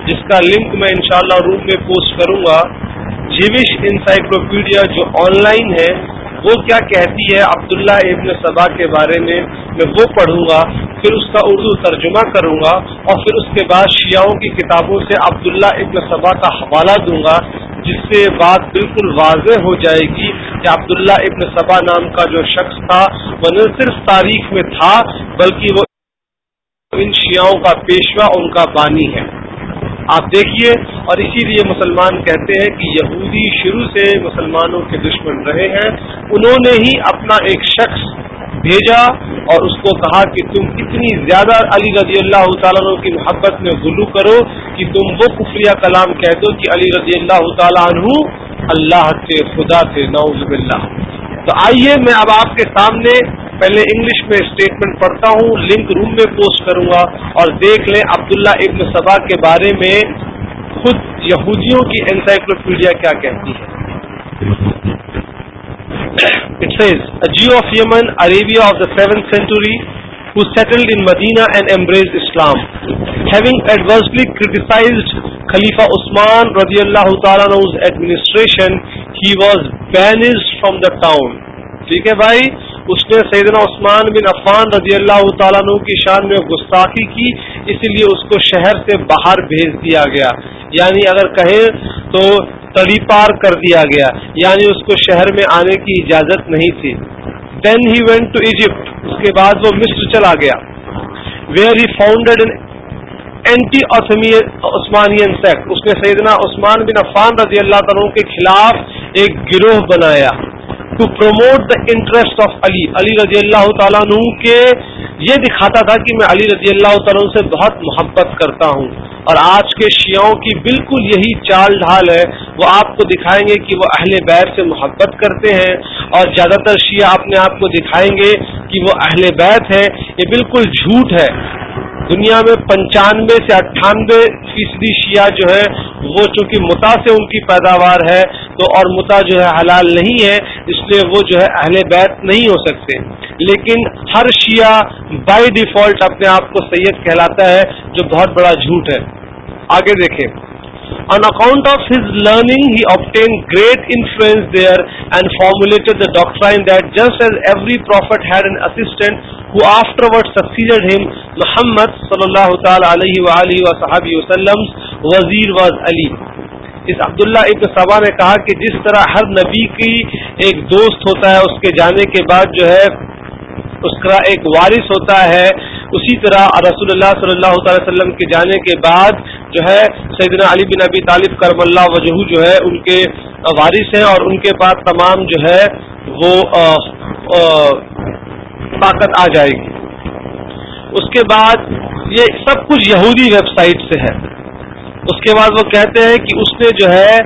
جس کا لنک میں انشاءاللہ روم میں پوسٹ کروں گا۔ جیوش انسائکلوپیڈیا جو آن لائن ہے وہ کیا کہتی ہے عبداللہ ابن صبا کے بارے میں میں وہ پڑھوں گا، پھر اس کا اردو ترجمہ کروں گا اور پھر اس کے بعد شیعوں کی کتابوں سے عبداللہ ابن صبا کا حوالہ دوں گا، جس سے بات بالکل واضح ہو جائے گی کہ عبداللہ ابن صبا نام کا جو شخص تھا، وہ نہ صرف تاریخ میں تھا، بلکہ وہ ان شیعوں کا پیشوا، ان کا بانی ہے۔ آپ دیکھیے، اور اسی لیے مسلمان کہتے ہیں کہ یہودی شروع سے مسلمانوں کے دشمن رہے ہیں۔ انہوں نے ہی اپنا ایک شخص بھیجا اور اس کو کہا کہ تم اتنی زیادہ علی رضی اللہ تعالیٰ کی محبت میں غلو کرو کہ تم وہ کفریہ کلام کہہ دو کہ علی رضی اللہ تعالیٰ عنہ اللہ سے، خدا سے نعوذ باللہ۔ تو آئیے، میں اب آپ کے سامنے پہلے انگلش میں اسٹیٹمنٹ پڑھتا ہوں لنک روم میں پوسٹ کروں گا اور دیکھ لیں عبداللہ ابن صبا کے بارے میں خود یہودیوں کی انسائکلوپیڈیا کیا کہتی ہے It says, a Jew of Yemen, Arabia of the 7th century, who settled in Medina and embraced Islam. Having adversely criticized Khalifa Usman radiallahu ta'ala's administration, he was banished from the town. ٹھیک ہے بھائی؟ اس نے سیدنا عثمان بن عفان رضی اللہ تعالیٰ عنہ کی شان میں گستاخی کی اسی لیے اس کو شہر سے باہر بھیج دیا گیا۔ یعنی اگر کہیں تو تڑی پار کر دیا گیا۔ یعنی اس کو شہر میں آنے کی اجازت نہیں تھی۔ Then he went to Egypt اس کے بعد وہ مصر چلا گیا۔ Where he founded anti Uthmanian sect اس نے سیدنا عثمان بن عفان رضی اللہ تعالیٰ کے خلاف ایک گروہ بنایا۔ To promote the interest of Ali Ali رضی اللہ تعالیٰ عنہ کے یہ دکھاتا تھا کہ میں علی رضی اللہ تعالیٰ سے بہت محبت کرتا ہوں۔ اور آج کے شیعوں کی بالکل یہی چال ڈھال ہے۔ وہ آپ کو دکھائیں گے کہ وہ اہل بیت سے محبت کرتے ہیں۔ اور زیادہ تر شیعہ اپنے آپ کو دکھائیں گے کہ وہ اہل بیت ہے یہ بالکل جھوٹ ہے۔ دنیا میں پنچانوے سے اٹھانوے فیصدی شیعہ جو ہے وہ چونکہ متا سے ان کی پیداوار ہے، تو اور متا جو ہے حلال نہیں ہے، اس لیے وہ جو ہے اہل بیت نہیں ہو سکتے۔ لیکن ہر شیعہ بائی ڈیفالٹ اپنے آپ کو سید کہلاتا ہے، جو بہت بڑا جھوٹ ہے۔ آگے دیکھیں۔ On account of his learning, he obtained great influence there and formulated the doctrine that just as every prophet had an assistant who afterwards succeeded him, Muhammad sallallahu ta'ala alayhi wa alihi wa sahabi wa sallam's wazir was Ali. اس عبداللہ ابن صبا نے کہا کہ جس طرح ہر نبی کی ایک دوست ہوتا ہے اس کے جانے کے بعد جو ہے اس کا ایک وارث ہوتا ہے۔ اسی طرح رسول اللہ صلی اللہ تعالی وسلم کے جانے کے بعد جو ہے سیدنا علی بن ابی طالب کرم اللہ وجہ جو ہے ان کے وارث ہیں اور ان کے بعد تمام جو ہے وہ طاقت آ جائے گی۔ اس کے بعد یہ سب کچھ یہودی ویب سائٹ سے ہے۔ اس کے بعد وہ کہتے ہیں کہ اس نے جو ہے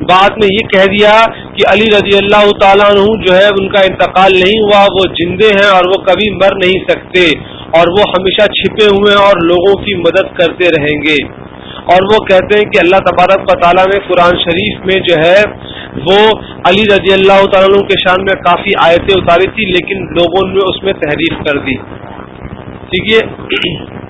بعد میں یہ کہہ دیا کہ علی رضی اللہ تعالیٰ عنہ جو ہے ان کا انتقال نہیں ہوا، وہ جندے ہیں اور وہ کبھی مر نہیں سکتے اور وہ ہمیشہ چھپے ہوئے اور لوگوں کی مدد کرتے رہیں گے۔ اور وہ کہتے ہیں کہ اللہ تبارک و تعالیٰ نے قرآن شریف میں جو ہے وہ علی رضی اللہ تعالیٰ کے شان میں کافی آیتیں اتاری تھی، لیکن لوگوں نے اس میں تحریر کر دی۔ ٹھیک ہے۔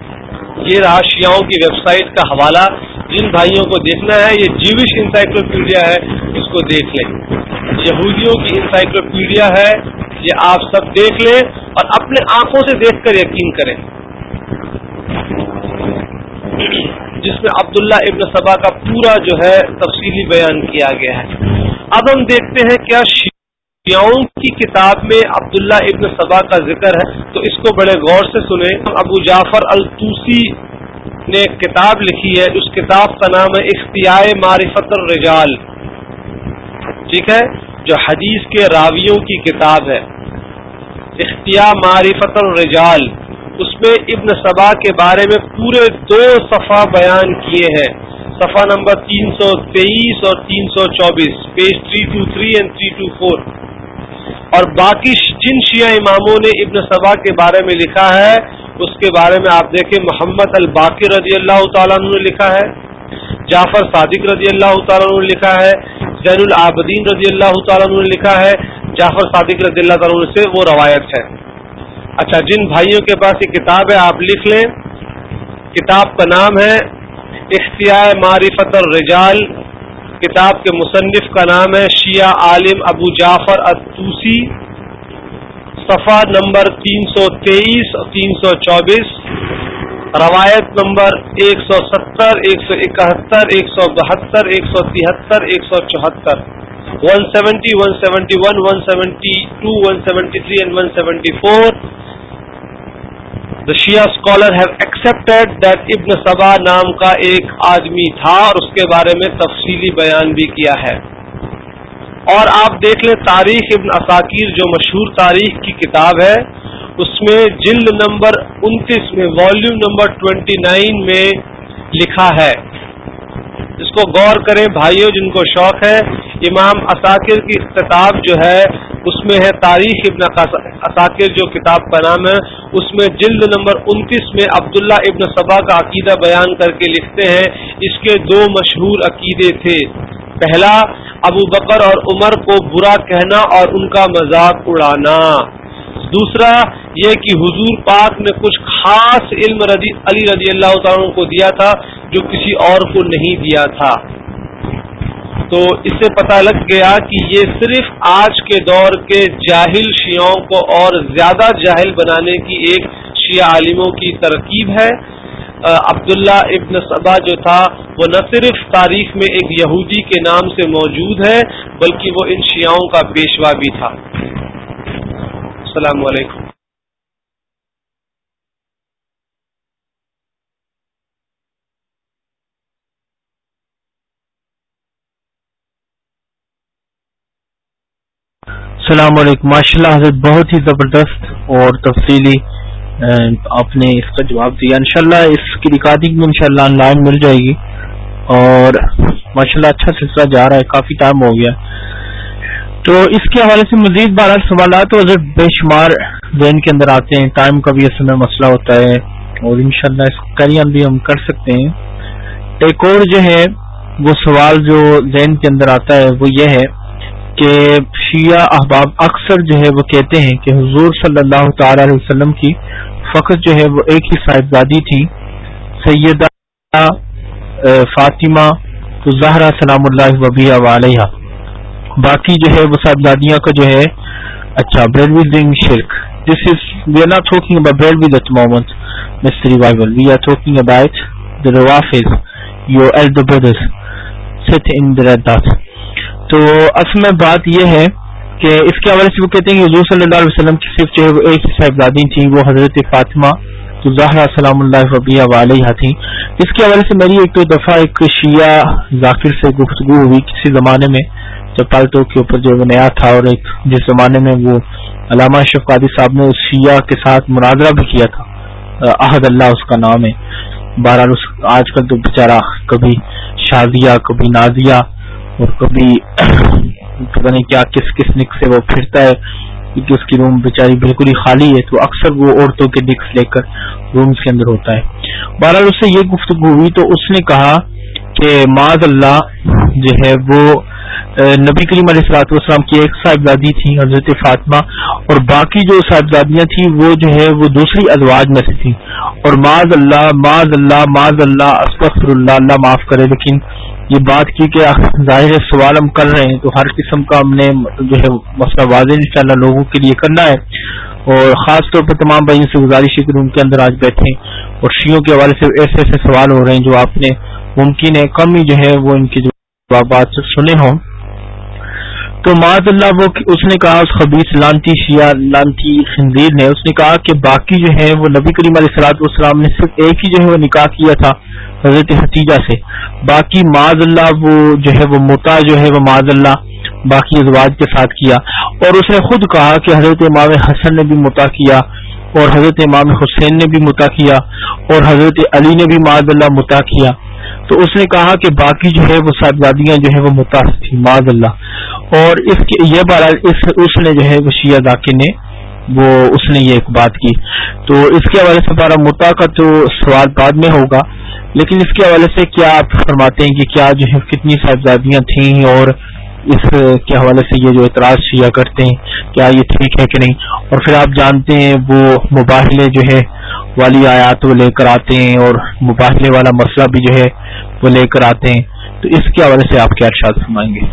یہ رہا شیاؤں کی ویب سائٹ کا حوالہ جن بھائیوں کو دیکھنا ہے، یہ جیوش انسائکلوپیڈیا ہے، اس کو دیکھ لیں۔ یہودیوں کی انسائکلوپیڈیا ہے یہ آپ سب دیکھ لیں اور اپنے آنکھوں سے دیکھ کر یقین کریں۔ جس میں عبداللہ ابن صبا کا پورا جو ہے تفصیلی بیان کیا گیا ہے۔ اب ہم دیکھتے ہیں کیا شیعوں کی کتاب میں عبداللہ ابن صبا کا ذکر ہے، تو اس کو بڑے غور سے سنیں۔ ابو جعفر الطوسی نے کتاب لکھی ہے، اس کتاب کا نام ہے اختیار معرفت الرجال۔ ٹھیک ہے؟ جو حدیث کے راویوں کی کتاب ہے۔ اختیار معرفت الرجال۔ اس میں ابن صبا کے بارے میں پورے دو صفحہ بیان کیے ہیں۔ صفحہ نمبر تین سو تیئیس اور تین سو چوبیس، page three two three and three two four اور باقی جن شیعہ اماموں نے ابن صبا کے بارے میں لکھا ہے، اس کے بارے میں آپ دیکھیں، محمد الباقر رضی اللہ تعالیٰ نے لکھا ہے، جعفر صادق رضی اللہ تعالیٰ نے لکھا ہے، زین العابدین رضی اللہ تعالیٰ نے لکھا ہے، جعفر صادق رضی اللہ تعالیٰ سے وہ روایت ہے۔ اچھا جن بھائیوں کے پاس یہ کتاب ہے، آپ لکھ لیں۔ کتاب کا نام ہے اختیار معرفت الرجال کتاب کے مصنف کا نام ہے شیعہ عالم ابو جعفر اتوسی صفحہ نمبر تین سو تیئیس اور تین سو چوبیس روایت نمبر ایک سو ستر ایک سو اکہتر ایک سو بہتر ایک سو تہتر ایک سو چوہتر one seventy one seventy one one seventy two one seventy three and one seventy four the Shia scholar have expected that Ibn Saba نام کا ایک آدمی تھا اور اس کے بارے میں تفصیلی بیان بھی کیا ہے اور آپ دیکھ لیں تاریخ ابن اساکیر جو مشہور تاریخ کی کتاب ہے اس میں جلد نمبر انتیس میں والیوم نمبر ٹوینٹی نائن میں لکھا ہے اس کو غور کریں بھائیوں، جن کو شوق ہے، امام اساکر کی کتاب جو ہے، اس میں ہے تاریخ ابن اساکر جو کتاب کا نام ہے۔ اس میں جلد نمبر انتیس میں عبداللہ ابن صبا کا عقیدہ بیان کر کے لکھتے ہیں۔ اس کے دو مشہور عقیدے تھے۔ پہلا، ابو بکر اور عمر کو برا کہنا اور ان کا مذاق اڑانا۔ دوسرا یہ کہ حضور پاک نے کچھ خاص علم رضی علی رضی اللہ تعالیٰ کو دیا تھا جو کسی اور کو نہیں دیا تھا۔ تو اس سے پتہ لگ گیا کہ یہ صرف آج کے دور کے جاہل شیعوں کو اور زیادہ جاہل بنانے کی ایک شیعہ عالموں کی ترکیب ہے۔ عبداللہ ابن صبا جو تھا، وہ نہ صرف تاریخ میں ایک یہودی کے نام سے موجود ہے، بلکہ وہ ان شیعوں کا پیشوا بھی تھا۔ السلام علیکم۔ السلام علیکم۔ ماشاء اللہ حضرت بہت ہی زبردست اور تفصیلی آپ نے اس کا جواب دیا۔ انشاءاللہ اس کی ریکارڈنگ میں انشاءاللہ آن لائن مل جائے گی اور ماشاءاللہ اچھا سلسلہ جا رہا ہے، کافی ٹائم ہو گیا۔ تو اس کے حوالے سے مزید بارہ سوالات اور بے شمار ذہن کے اندر آتے ہیں، ٹائم کا بھی اس میں مسئلہ ہوتا ہے اور انشاءاللہ اس کریم بھی ہم کر سکتے ہیں۔ ایک اور جو ہے، وہ سوال جو ذہن کے اندر آتا ہے، وہ یہ ہے کہ شیعہ احباب اکثر جو ہے، وہ کہتے ہیں کہ حضور صلی اللہ تعالی علیہ وسلم کی فخر جو ہے، وہ ایک ہی صاحبزادی تھی۔ سیدہ فاطمہ تو زہرا سلام اللہ وبیہ علیہ باقی جو ہے وہ صاحبزادیاں کا جو ہے اچھا bread with shirk this is we are not talking about bread with at moment mister revival we are talking about the Rawafiz your elder brothers sit in the red تو اصل میں بات یہ ہے کہ اس کے حوالے سے وہ کہتے ہیں کہ حضور صلی اللہ علیہ وسلم کی صرف جو ہے وہ ایک ہی صاحبزادی تھیں، وہ حضرت فاطمہ، تو ظاہرہ سلام اللہ وبیہ والیہ تھیں۔ اس کے حوالے سے میری ایک تو دفعہ ایک شیعہ ذاکر سے گفتگو ہوئی کسی زمانے میں۔ جب پالتو کے اوپر جو نیا تھا اور ایک جس زمانے میں وہ علامہ اشرف قادی صاحب نے اس شیعہ کے ساتھ مناظرہ بھی کیا تھا، احد اللہ اس کا نام ہے۔ بہرحال آج کل تو بیچارہ کبھی شادیہ کبھی نازیہ اور کبھی (clears throat) پتہ نہیں کیا کس کس نک سے وہ پھرتا ہے، کیونکہ اس کی روم بیچاری بالکل ہی خالی ہے۔ تو اکثر وہ عورتوں کے نکس لے کر رومز کے اندر ہوتا ہے۔ بہرحال اس سے یہ گفتگو ہوئی تو اس نے کہا کہ معذ اللہ جو ہے وہ نبی کریم علیہ السلاط والسلام کی ایک صاحبزادی تھی، حضرت فاطمہ، اور باقی جو صاحبزادیاں تھیں، وہ جو ہے وہ دوسری ازواج میں سے تھیں۔ اور معذ اللہ معذ اللہ معذ اللہ اسفر اللہ اللہ معاف کرے۔ لیکن یہ بات کی کہ ظاہر سوال ہم کر رہے ہیں، تو ہر قسم کا ہم نے جو ہے، مسئلہ واضح ان شاء اللہ لوگوں کے لیے کرنا ہے۔ اور خاص طور پر تمام بھائیوں سے گزارش ہے کہ ان کے اندر آج بیٹھے اور شیوں کے حوالے سے ایسے ایسے سوال ہو رہے ہیں جو آپ نے ممکن ہے کم ہی جو ہے، وہ ان کی جو جوابات سنے ہوں تو معذ اللہ وہ اس نے کہا، اس خبیص لانتی شیعہ لانتی خنزیر نے، اس نے کہا کہ باقی جو ہے وہ نبی کریم علیہ السلاط والسلام نے صرف ایک ہی جو ہے وہ نکاح کیا تھا حضرت حتیجہ سے۔ باقی معذ اللہ وہ جو ہے وہ متا جو ہے وہ معذ اللہ باقی ازواج کے ساتھ کیا۔ اور اس نے خود کہا کہ حضرت امام حسن نے بھی متا کیا اور حضرت امام حسین نے بھی متا کیا اور حضرت علی نے بھی معذ اللہ متا کیا۔ تو اس نے کہا کہ باقی جو ہے وہ صاحبزادیاں جو ہے وہ متاثر تھی معذ اللہ اور اس کے یہ بارہ اس اس نے جو ہے وہ شیعہ ذاکر نے وہ اس نے یہ ایک بات کی۔ تو اس کے حوالے سے بارہ متا کا تو سوال بعد میں ہوگا، لیکن اس کے حوالے سے کیا آپ فرماتے ہیں کہ کیا جو ہے کتنی صاحبزادیاں تھیں اور اس کے حوالے سے یہ جو اعتراض شیعہ کرتے ہیں، کیا یہ ٹھیک ہے کہ نہیں؟ اور پھر آپ جانتے ہیں وہ مباحلے جو ہے والی آیات وہ لے کر آتے ہیں اور مباحلے والا مسئلہ بھی جو ہے وہ لے کر آتے ہیں۔ تو اس کے حوالے سے آپ کیا ارشاد فرمائیں گے؟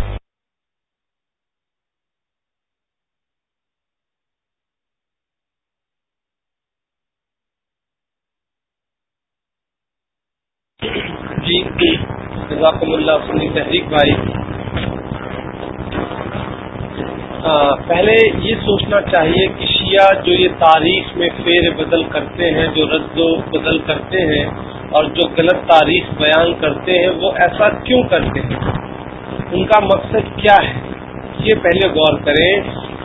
جی جزاکم اللہ سنی تحریک بھائی۔ پہلے یہ سوچنا چاہیے کہ شیعہ جو یہ تاریخ میں فیر بدل کرتے ہیں، جو رد و بدل کرتے ہیں اور جو غلط تاریخ بیان کرتے ہیں، وہ ایسا کیوں کرتے ہیں؟ ان کا مقصد کیا ہے؟ یہ پہلے غور کریں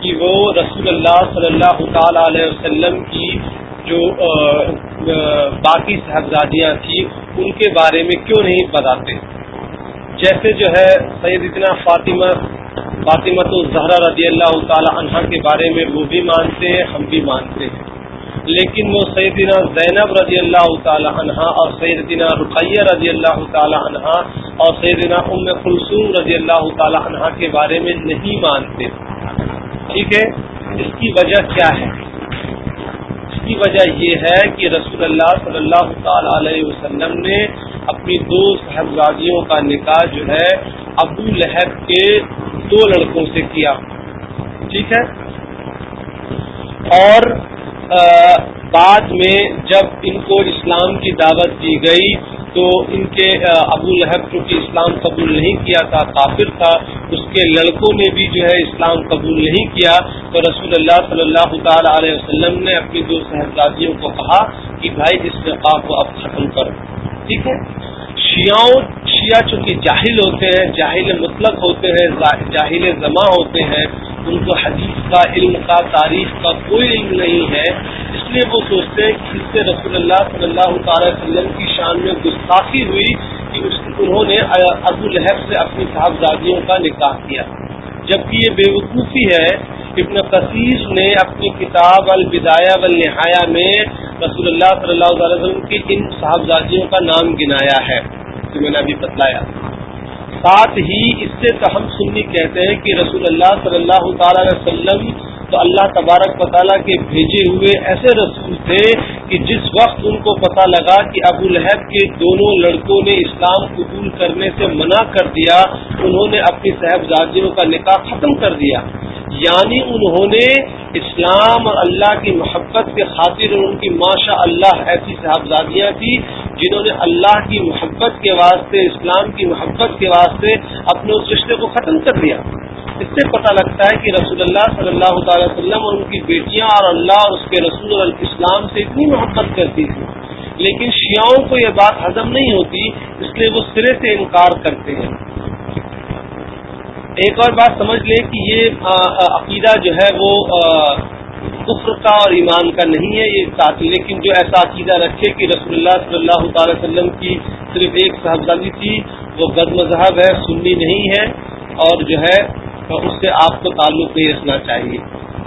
کہ وہ رسول اللہ صلی اللہ تعالی علیہ وسلم کی جو باقی صاحبزادیاں تھیں، ان کے بارے میں کیوں نہیں بتاتے؟ جیسے جو ہے سید اتنا فاطمہ فاطمت الزہرا رضی اللہ تعالی عنہ کے بارے میں وہ بھی مانتے ہیں، ہم بھی مانتے ہیں۔ لیکن وہ سیدنا زینب رضی اللہ تعالی عنہ اور سیدنا رقیہ رضی اللہ تعالی عنہ اور سیدنا ام کلثوم رضی اللہ تعالی عنہ کے بارے میں نہیں مانتے۔ ٹھیک ہے؟ اس کی وجہ کیا ہے؟ اس کی وجہ یہ ہے کہ رسول اللہ صلی اللہ تعالی علیہ وسلم نے اپنی دو صاحبزادیوں کا نکاح جو ہے ابو لہب کے دو لڑکوں سے کیا۔ ٹھیک ہے؟ اور بعد میں جب ان کو اسلام کی دعوت دی گئی تو ان کے ابو لہب چونکہ اسلام قبول نہیں کیا تھا، کافر تھا، اس کے لڑکوں نے بھی جو ہے اسلام قبول نہیں کیا۔ تو رسول اللہ صلی اللہ تعالی علیہ وسلم نے اپنی دو صاحبزادیوں کو کہا کہ بھائی اس نقاح کو اب ختم کرو۔ ٹھیک ہے؟ شیعوں، شیعہ چونکہ جاہل ہوتے ہیں، جاہل مطلق ہوتے ہیں جاہل زماں ہوتے ہیں، ان کو حدیث کا، علم کا، تاریخ کا کوئی علم نہیں ہے۔ اس لیے وہ سوچتے ہیں کہ اس سے رسول اللہ صلی اللہ تعالی وسلم کی شان میں گستاخی ہوئی کہ انہوں نے ابو لہب سے اپنی صاحبزادیوں کا نکاح کیا۔ جبکہ یہ بے وقوفی ہے ابن قصیص نے اپنی کتاب البدایہ والنہایا میں رسول اللہ صلی اللہ علیہ وسلم کی ان صاحبزادیوں کا نام گنایا ہے، جو میں نے ابھی بتلایا۔ ساتھ ہی اس سے تو ہم سنی کہتے ہیں کہ رسول اللہ صلی اللہ تعالی علیہ وسلم تو اللہ تبارک و تعالیٰ کے بھیجے ہوئے ایسے رسول تھے کہ جس وقت ان کو پتہ لگا کہ ابو لہب کے دونوں لڑکوں نے اسلام قبول کرنے سے منع کر دیا، انہوں نے اپنی صاحبزادیوں کا نکاح ختم کر دیا۔ یعنی انہوں نے اسلام اور اللہ کی محبت کے خاطر اور ان کی ماشاء اللہ ایسی صاحبزادیاں تھیں جنہوں نے اللہ کی محبت کے واسطے، اسلام کی محبت کے واسطے اپنے اس رشتے کو ختم کر دیا۔ اس سے پتہ لگتا ہے کہ رسول اللہ صلی اللہ تعالی وسلم اور ان کی بیٹیاں اور اللہ اور اس کے رسول اور اسلام سے اتنی محبت کرتی تھی لیکن شیعوں کو یہ بات ہضم نہیں ہوتی، اس لیے وہ سرے سے انکار کرتے ہیں۔ ایک اور بات سمجھ لیں کہ یہ عقیدہ جو ہے وہ کفر کا اور ایمان کا نہیں ہے، یہ ساتھ لیکن جو ایسا عقیدہ رکھے کہ رسول اللہ صلی اللہ تعالی وسلم کی صرف ایک صاحبزادی تھی، وہ بد مذہب ہے، سنی نہیں ہے اور جو ہے اس سے آپ کو تعلق نہیں رکھنا چاہیے۔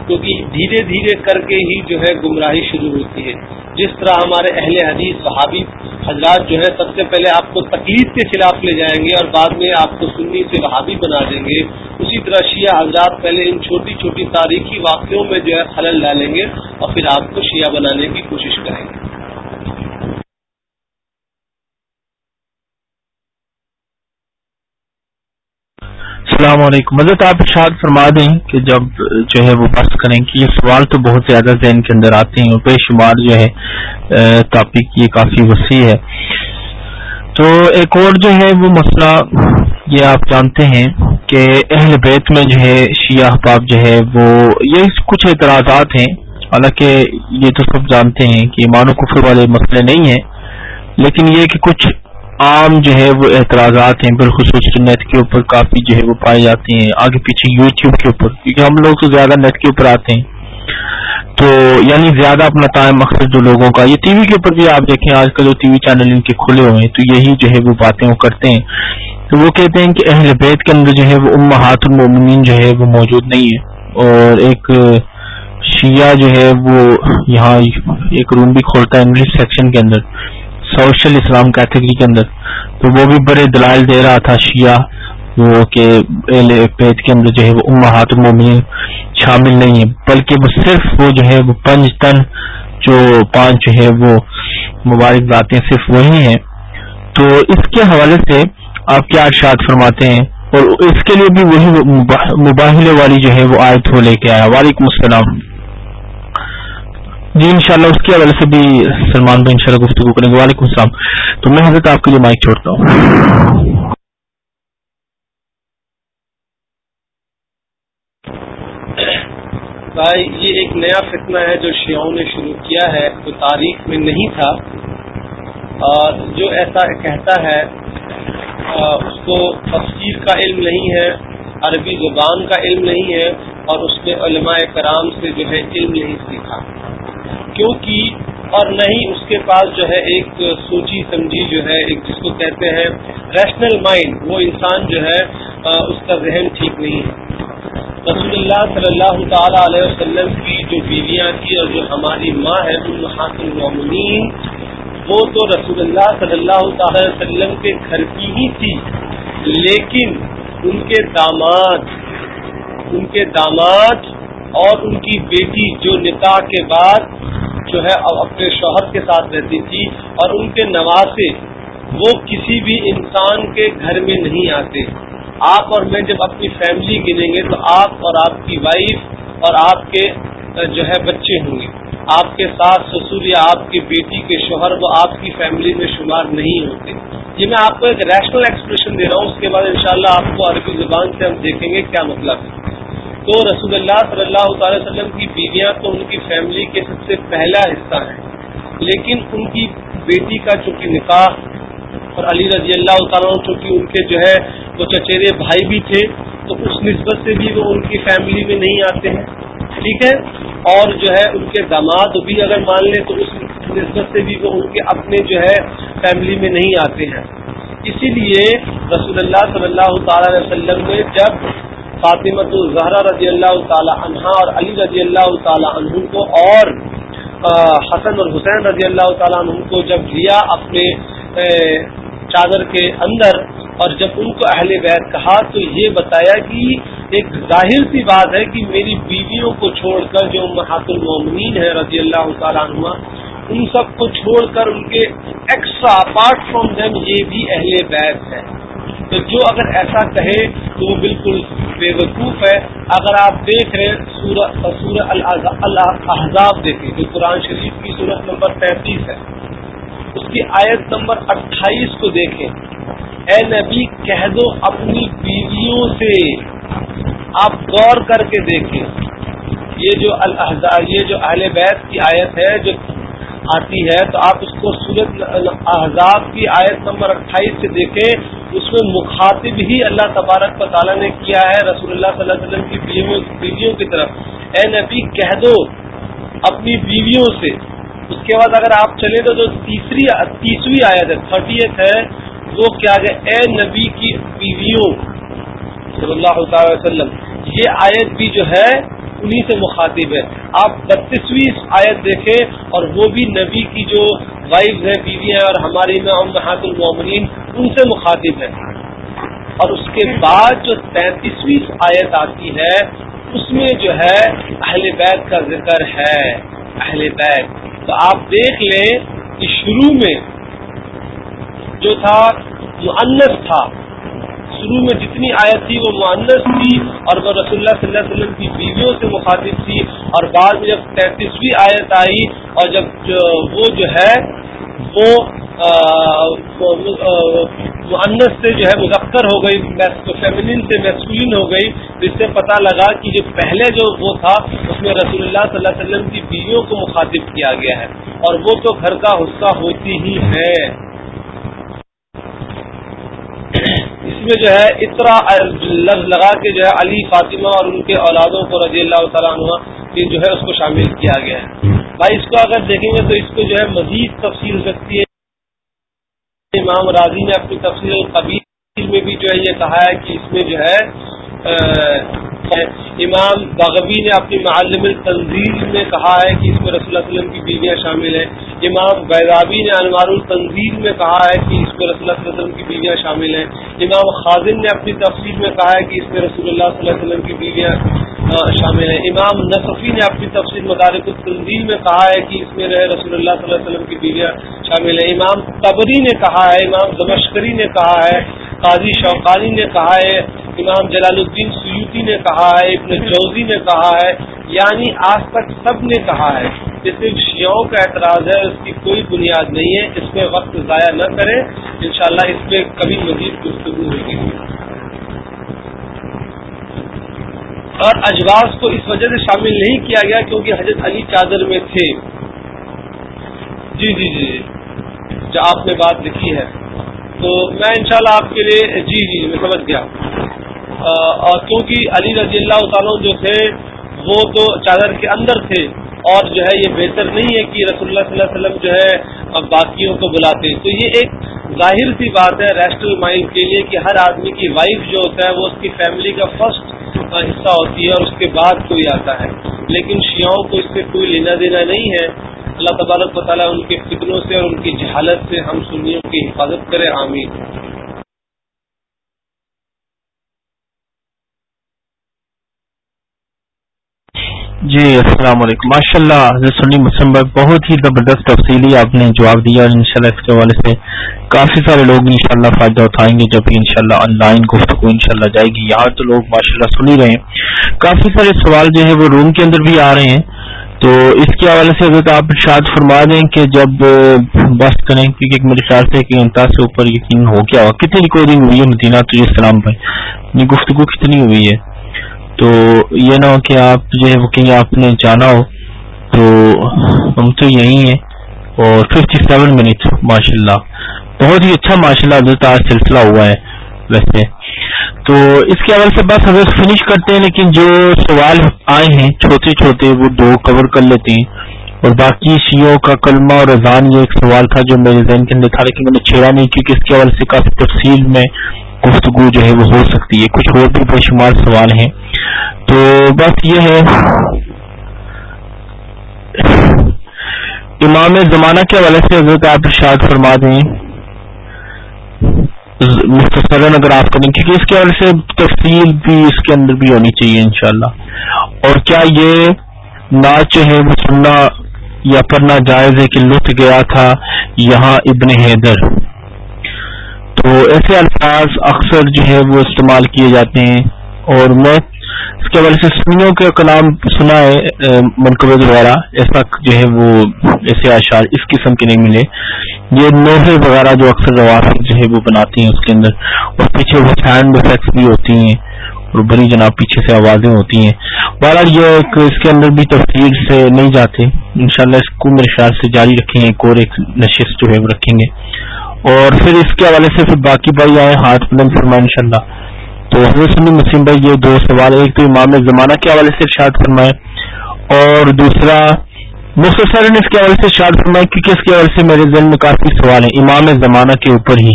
کیونکہ دھیرے دھیرے کر کے ہی جو ہے گمراہی شروع ہوتی ہے۔ جس طرح ہمارے اہل حدیث وہابی حضرات جو ہے، سب سے پہلے آپ کو تکلیف کے خلاف لے جائیں گے اور بعد میں آپ کو سنی سے وہابی بنا دیں گے۔ اسی طرح شیعہ حضرات پہلے ان چھوٹی چھوٹی تاریخی واقعوں میں جو ہے خلل ڈالیں گے اور پھر آپ کو شیعہ بنانے کی کوشش کریں گے۔ السلام علیکم۔ حضرت آپ ارشاد فرما دیں کہ جب جو ہے وہ بس کریں کہ یہ سوال تو بہت زیادہ ذہن کے اندر آتے ہیں اور بے شمار جو ہے ٹاپک یہ کافی وسیع ہے۔ تو ایک اور جو ہے وہ مسئلہ یہ آپ جانتے ہیں کہ اہل بیت میں جو ہے شیعہ احباب جو ہے وہ یہ کچھ اعتراضات ہیں۔ حالانکہ یہ تو سب جانتے ہیں کہ مانو کفر والے مسئلے نہیں ہیں، لیکن یہ کہ کچھ عام جو ہے وہ اعتراضات ہیں، بالخصوص نیٹ کے اوپر کافی جو ہے وہ پائے جاتے ہیں، آگے پیچھے یوٹیوب کے اوپر، کیونکہ ہم لوگ تو زیادہ نیٹ کے اوپر آتے ہیں۔ تو یعنی زیادہ اپنا ٹائم مقصد جو لوگوں کا، یہ ٹی وی کے اوپر بھی آپ دیکھیں، آج کل جو ٹی وی چینل ان کے کھلے ہوئے ہیں، تو یہی جو ہے وہ باتیں وہ کرتے ہیں۔ تو وہ کہتے ہیں کہ اہل بیت کے اندر جو ہے وہ امہات المومنین جو ہے وہ موجود نہیں ہے اور ایک شیعہ جو ہے وہ یہاں ایک روم بھی کھولتا ہے انگلش سیکشن کے اندر۔ سوشل اسلام کیٹیگری کے اندر، تو وہ بھی بڑے دلائل دے رہا تھا شیعہ، وہ کہ پیت کے اندر جو ہے وہ امہات المومنین شامل نہیں ہے بلکہ وہ صرف وہ جو ہے وہ پنج تن جو پانچ جو ہے وہ مبارک باتیں صرف وہی ہیں۔ تو اس کے حوالے سے آپ کیا ارشاد فرماتے ہیں؟ اور اس کے لیے بھی وہی مباحلے والی جو ہے وہ آیت ہو لے کے آیا۔ وعلیکم السلام۔ جی انشاءاللہ اس کے حوالے سے بھی سلمان بھائی انشاءاللہ گفتگو کریں گے۔ وعلیکم السلام۔ تو میں حضرت آپ کے لیے مائک چھوڑتا ہوں۔ بھائی، یہ ایک نیا فتنہ ہے جو شیعوں نے شروع کیا ہے، جو تاریخ میں نہیں تھا۔ اور جو ایسا کہتا ہے اس کو تفسیر کا علم نہیں ہے، عربی زبان کا علم نہیں ہے، اور اس میں علماء کرام سے جو ہے علم نہیں سیکھا۔ کیونکہ اور نہ ہی اس کے پاس جو ہے ایک سوچی سمجھی جو ہے، ایک جس کو کہتے ہیں ریشنل مائنڈ وہ انسان جو ہے اس کا ذہن ٹھیک نہیں ہے۔ رسول اللہ صلی اللہ تعالی علیہ وسلم کی جو بیویاں تھی اور جو ہماری ماں ہے المومنین وہ تو رسول اللہ صلی اللہ تعالی وسلم کے گھر کی ہی تھی۔ لیکن ان کے داماد، ان کے داماد اور ان کی بیٹی جو نکاح کے بعد جو ہے اپنے شوہر کے ساتھ رہتی تھی اور ان کے نواسے، وہ کسی بھی انسان کے گھر میں نہیں آتے۔ آپ اور میں جب اپنی فیملی گنیں گے تو آپ اور آپ کی وائف اور آپ کے جو ہے بچے ہوں گے۔ آپ کے ساتھ سسر یا آپ کی بیٹی کے شوہر، وہ آپ کی فیملی میں شمار نہیں ہوتے۔ یہ میں آپ کو ایک ریشنل ایکسپریشن دے رہا ہوں، اس کے بعد انشاءاللہ آپ کو عربی زبان سے ہم دیکھیں گے کیا مطلب ہے۔ تو رسول اللہ صلی اللہ تعالی وسلم کی بیویاں تو ان کی فیملی کے سب سے پہلا حصہ ہیں۔ لیکن ان کی بیٹی کا چونکہ نکاح اور علی رضی اللہ تعالیٰ چونکہ ان کے جو ہے وہ چچیرے بھائی بھی تھے، تو اس نسبت سے بھی وہ ان کی فیملی میں نہیں آتے ہیں۔ ٹھیک ہے؟ اور جو ہے ان کے داماد بھی اگر مان لیں تو اس نسبت سے بھی وہ ان کے اپنے جو ہے فیملی میں نہیں آتے ہیں۔ اسی لیے رسول اللہ صلی اللہ تعالی علیہ وسلم نے جب فاطمت الزہرا رضی اللہ تعالی عنہا اور علی رضی اللہ تعالی عنہ کو اور حسن اور حسین رضی اللہ تعالیٰ عنہ کو جب لیا اپنے چادر کے اندر اور جب ان کو اہل بیت کہا تو یہ بتایا کہ ایک ظاہر سی بات ہے کہ میری بیویوں کو چھوڑ کر جو محات المومنین ہے رضی اللہ تعالیٰ عنہ ان سب کو چھوڑ کر ان کے ایکسٹرا اپارٹ فرام دیم یہ بھی اہل بیت ہے تو جو اگر ایسا کہے تو وہ بالکل بے وقوف ہے۔ اگر آپ دیکھ رہے سورہ سورہ الحضاب دیکھیں جو قرآن شریف کی صورت نمبر تینتیس ہے۔ اس کی آیت نمبر اٹھائیس کو دیکھیں۔ اے نبی، کہہ دو اپنی بیویوں سے۔ آپ غور کر کے دیکھیں۔ یہ جو الحضاب یہ جو اہل بیت کی آیت ہے جو آتی ہے، تو آپ اس کو سورت احزاب کی آیت نمبر اٹھائیس سے دیکھیں، اس میں مخاطب ہی اللہ تبارک و تعالیٰ نے کیا ہے، رسول اللہ صلی اللہ علیہ وسلم کی بیویوں کی طرف۔ اے نبی، کہہ دو اپنی بیویوں سے۔ اس کے بعد اگر آپ چلے تو جو تیسری تیسویں آیت ہے، تھرٹی ایتھ ہے، وہ کیا گیا اے نبی کی بیویوں۔ صلی اللہ تعالی وسلم، یہ آیت بھی جو ہے انہی سے مخاطب ہے۔ آپ بتیسویں آیت دیکھیں اور وہ بھی نبی کی جو وائف ہے بیوی ہیں اور ہماری میں محاط المومنین ان سے مخاطب ہے۔ اور اس کے بعد جو تینتیسویں آیت آتی ہے، اس میں جو ہے اہل بیت کا ذکر ہے۔ اہل بیت۔ تو آپ دیکھ لیں کہ شروع میں جو تھا معنس تھا۔ شروع میں جتنی آیت تھی وہ معنس تھی اور وہ رسول اللہ صلی اللہ علیہ وسلم کی بیویوں سے مخاطب تھی اور بعد میں جب تینتیسویں آیت آئی اور جب وہ جو ہے وہ معنس سے جو ہے مظفر ہو گئی فیملین سے میسکولین ہو گئی، تو اس سے پتہ لگا کہ جو پہلے جو وہ تھا، اس میں رسول اللہ صلی اللہ علیہ وسلم کی بیویوں کو مخاطب کیا گیا ہے اور وہ تو گھر کا حصہ ہوتی ہی ہے اس میں جو ہے اتنا لفظ لگا کے جو ہے علی، فاطمہ اور ان کے اولادوں کو رضی اللہ تعالیٰ عنہ جو ہے اس کو شامل کیا گیا ہے۔ بھائی، اس کو اگر دیکھیں گے تو اس کو جو ہے مزید تفصیل سکتی ہے۔ امام راضی نے اپنی تفصیل قبیل میں بھی جو ہے یہ کہا ہے کہ اس میں جو ہے امام بغوی نے اپنی معلم التنزیل میں کہا ہے کہ اس میں رسول اللہ علیہ وسلم کی بیویاں شامل ہیں۔ امام بیضابی نے انوار التنزیل میں کہا ہے کہ اس میں رسول اللہ صلی اللہ علیہ وسلم کی بیویاں شامل ہیں۔ امام خاظم نے اپنی تفصیل میں کہا ہے کہ اس میں رسول اللہ صلی اللہ علیہ وسلم کی بیویاں شامل ہیں۔ امام نصفی نے اپنی تفصیل مدارک التنظیل میں کہا ہے کہ اس میں رہے رسول اللہ صلی اللہ علیہ وسلم کی بیویاں شامل ہیں۔ امام قبری نے کہا ہے، امام زمشکری نے کہا ہے، قاضی شوقانی نے کہا ہے، امام جلال الدین سیوتی نے کہا ہے، ابن جوزی نے کہا ہے یعنی آج تک سب نے کہا ہے۔ کہ صرف شیعوں کا اعتراض ہے، اس کی کوئی بنیاد نہیں ہے۔ اس میں وقت ضائع نہ کریں۔ انشاءاللہ اس پہ کبھی مزید گفتگو ہوگی۔ اور اجواز کو اس وجہ سے شامل نہیں کیا گیا کیونکہ حضرت علی چادر میں تھے۔ جی،, جی جی جی جو آپ نے بات لکھی ہے۔ تو میں انشاءاللہ آپ کے لیے جی جی میں سمجھ گیا۔ اور کیونکہ علی رضی اللہ تعالیٰ جو تھے، وہ تو چادر کے اندر تھے۔ اور جو ہے، یہ بہتر نہیں ہے کہ رسول اللہ صلی اللہ علیہ وسلم جو ہے باقیوں کو بلاتے۔ تو یہ ایک ظاہر سی بات ہے ریسٹل مائنڈ کے لیے کہ ہر آدمی کی وائف جو ہوتا ہے، وہ اس کی فیملی کا فرسٹ کا حصہ ہوتی ہے اور اس کے بعد کوئی آتا ہے۔ لیکن شیعوں کو اس سے کوئی لینا دینا نہیں ہے۔ اللہ تبارک و تعالیٰ ان کے فکروں سے اور ان کی جہالت سے ہم سنیوں کی حفاظت کرے، آمین۔ جی السلام علیکم۔ ماشاء اللہ حضرت سنی مسلم بھائی، بہت ہی زبردست تفصیلی آپ نے جواب دیا اور انشاءاللہ اس کے حوالے سے کافی سارے لوگ انشاءاللہ فائدہ اٹھائیں گے جب انشاءاللہ آن لائن گفتگو انشاءاللہ جائے گی۔ یہاں تو لوگ ماشاءاللہ سن ہی رہے ہیں۔ کافی سارے سوال جو ہے وہ روم کے اندر بھی آ رہے ہیں۔ تو اس کے حوالے سے اگر آپ شاید فرما دیں کہ جب، بس کریں، کیونکہ میرے خیال سے کہ انتہا سے اوپر یقین ہو گیا۔ ہوا کتنی ریکارڈنگ ہوئی ہے مدینہ تو السلام بھائی گفتگو کتنی ہوئی ہے؟ تو یہ نہ ہو کہ آپ جو ہے وہ کہیں آپ نے جانا ہو، تو ہم تو یہی ہیں اور ففٹی سیون منٹ ماشاء اللہ بہت ہی اچھا ماشاء اللہ آج سلسلہ ہوا ہے، ویسے۔ تو اس کے حوالے سے بس ہم فنش کرتے ہیں، لیکن جو سوال آئے ہیں، چھوٹے چھوٹے، وہ دو کور کر لیتے ہیں۔ اور باقی شیوں کا کلمہ اور اذان یہ ایک سوال تھا جو میرے ذہن کے اندر تھا، لیکن میں نے چھیڑا نہیں کیونکہ اس کے حوالے سے کافی تفصیل میں گفتگو جو ہے وہ ہو سکتی ہے، کچھ اور بھی بے شمار سوال ہیں۔ تو بس یہ ہے، امام زمانہ کے حوالے سے حضرت آپ ارشاد فرما دیں مختصر اگر آپ کریں، کیونکہ اس کے حوالے سے تفصیل بھی اس کے اندر بھی ہونی چاہیے انشاءاللہ۔ اور کیا یہ ناچ ہے وہ سننا یا پڑھنا جائز ہے کہ لط گیا تھا یہاں ابن حیدر۔ تو ایسے الفاظ اکثر جو ہے وہ استعمال کیے جاتے ہیں اور میں اس کے حوالے سے سنیوں کا کلام سنا ہے منقبض وغیرہ ایسا جو ہے وہ ایسے اشعار اس قسم کے نہیں ملے۔ یہ نوحے وغیرہ جو اکثر روافظ جو ہے وہ بناتی ہیں اس کے اندر۔ اور پیچھے وہ سینڈ افیکٹس بھی ہوتی ہیں اور بڑی جناب پیچھے سے آوازیں ہوتی ہیں۔ بہرحال یہ ایک اس کے اندر بھی تفصیل سے نہیں جاتے۔ انشاءاللہ اس کو میرے خیال سے جاری رکھیں گے، ایک اور ایک نشست جو ہے وہ رکھیں گے۔ اور پھر اس کے حوالے سے پھر باقی بھائی آئے ہاتھ بلند فرمائے ان شاء اللہ تو حضرت سنی مسلم بھائی، یہ دو سوال، ایک تو امام زمانہ کے حوالے سے ارشاد فرمائے اور دوسرا مختصر اس کے حوالے سے ارشاد فرمائے کیونکہ اس کے حوالے سے میرے ذہن میں کافی سوال ہیں، امام زمانہ کے اوپر ہی۔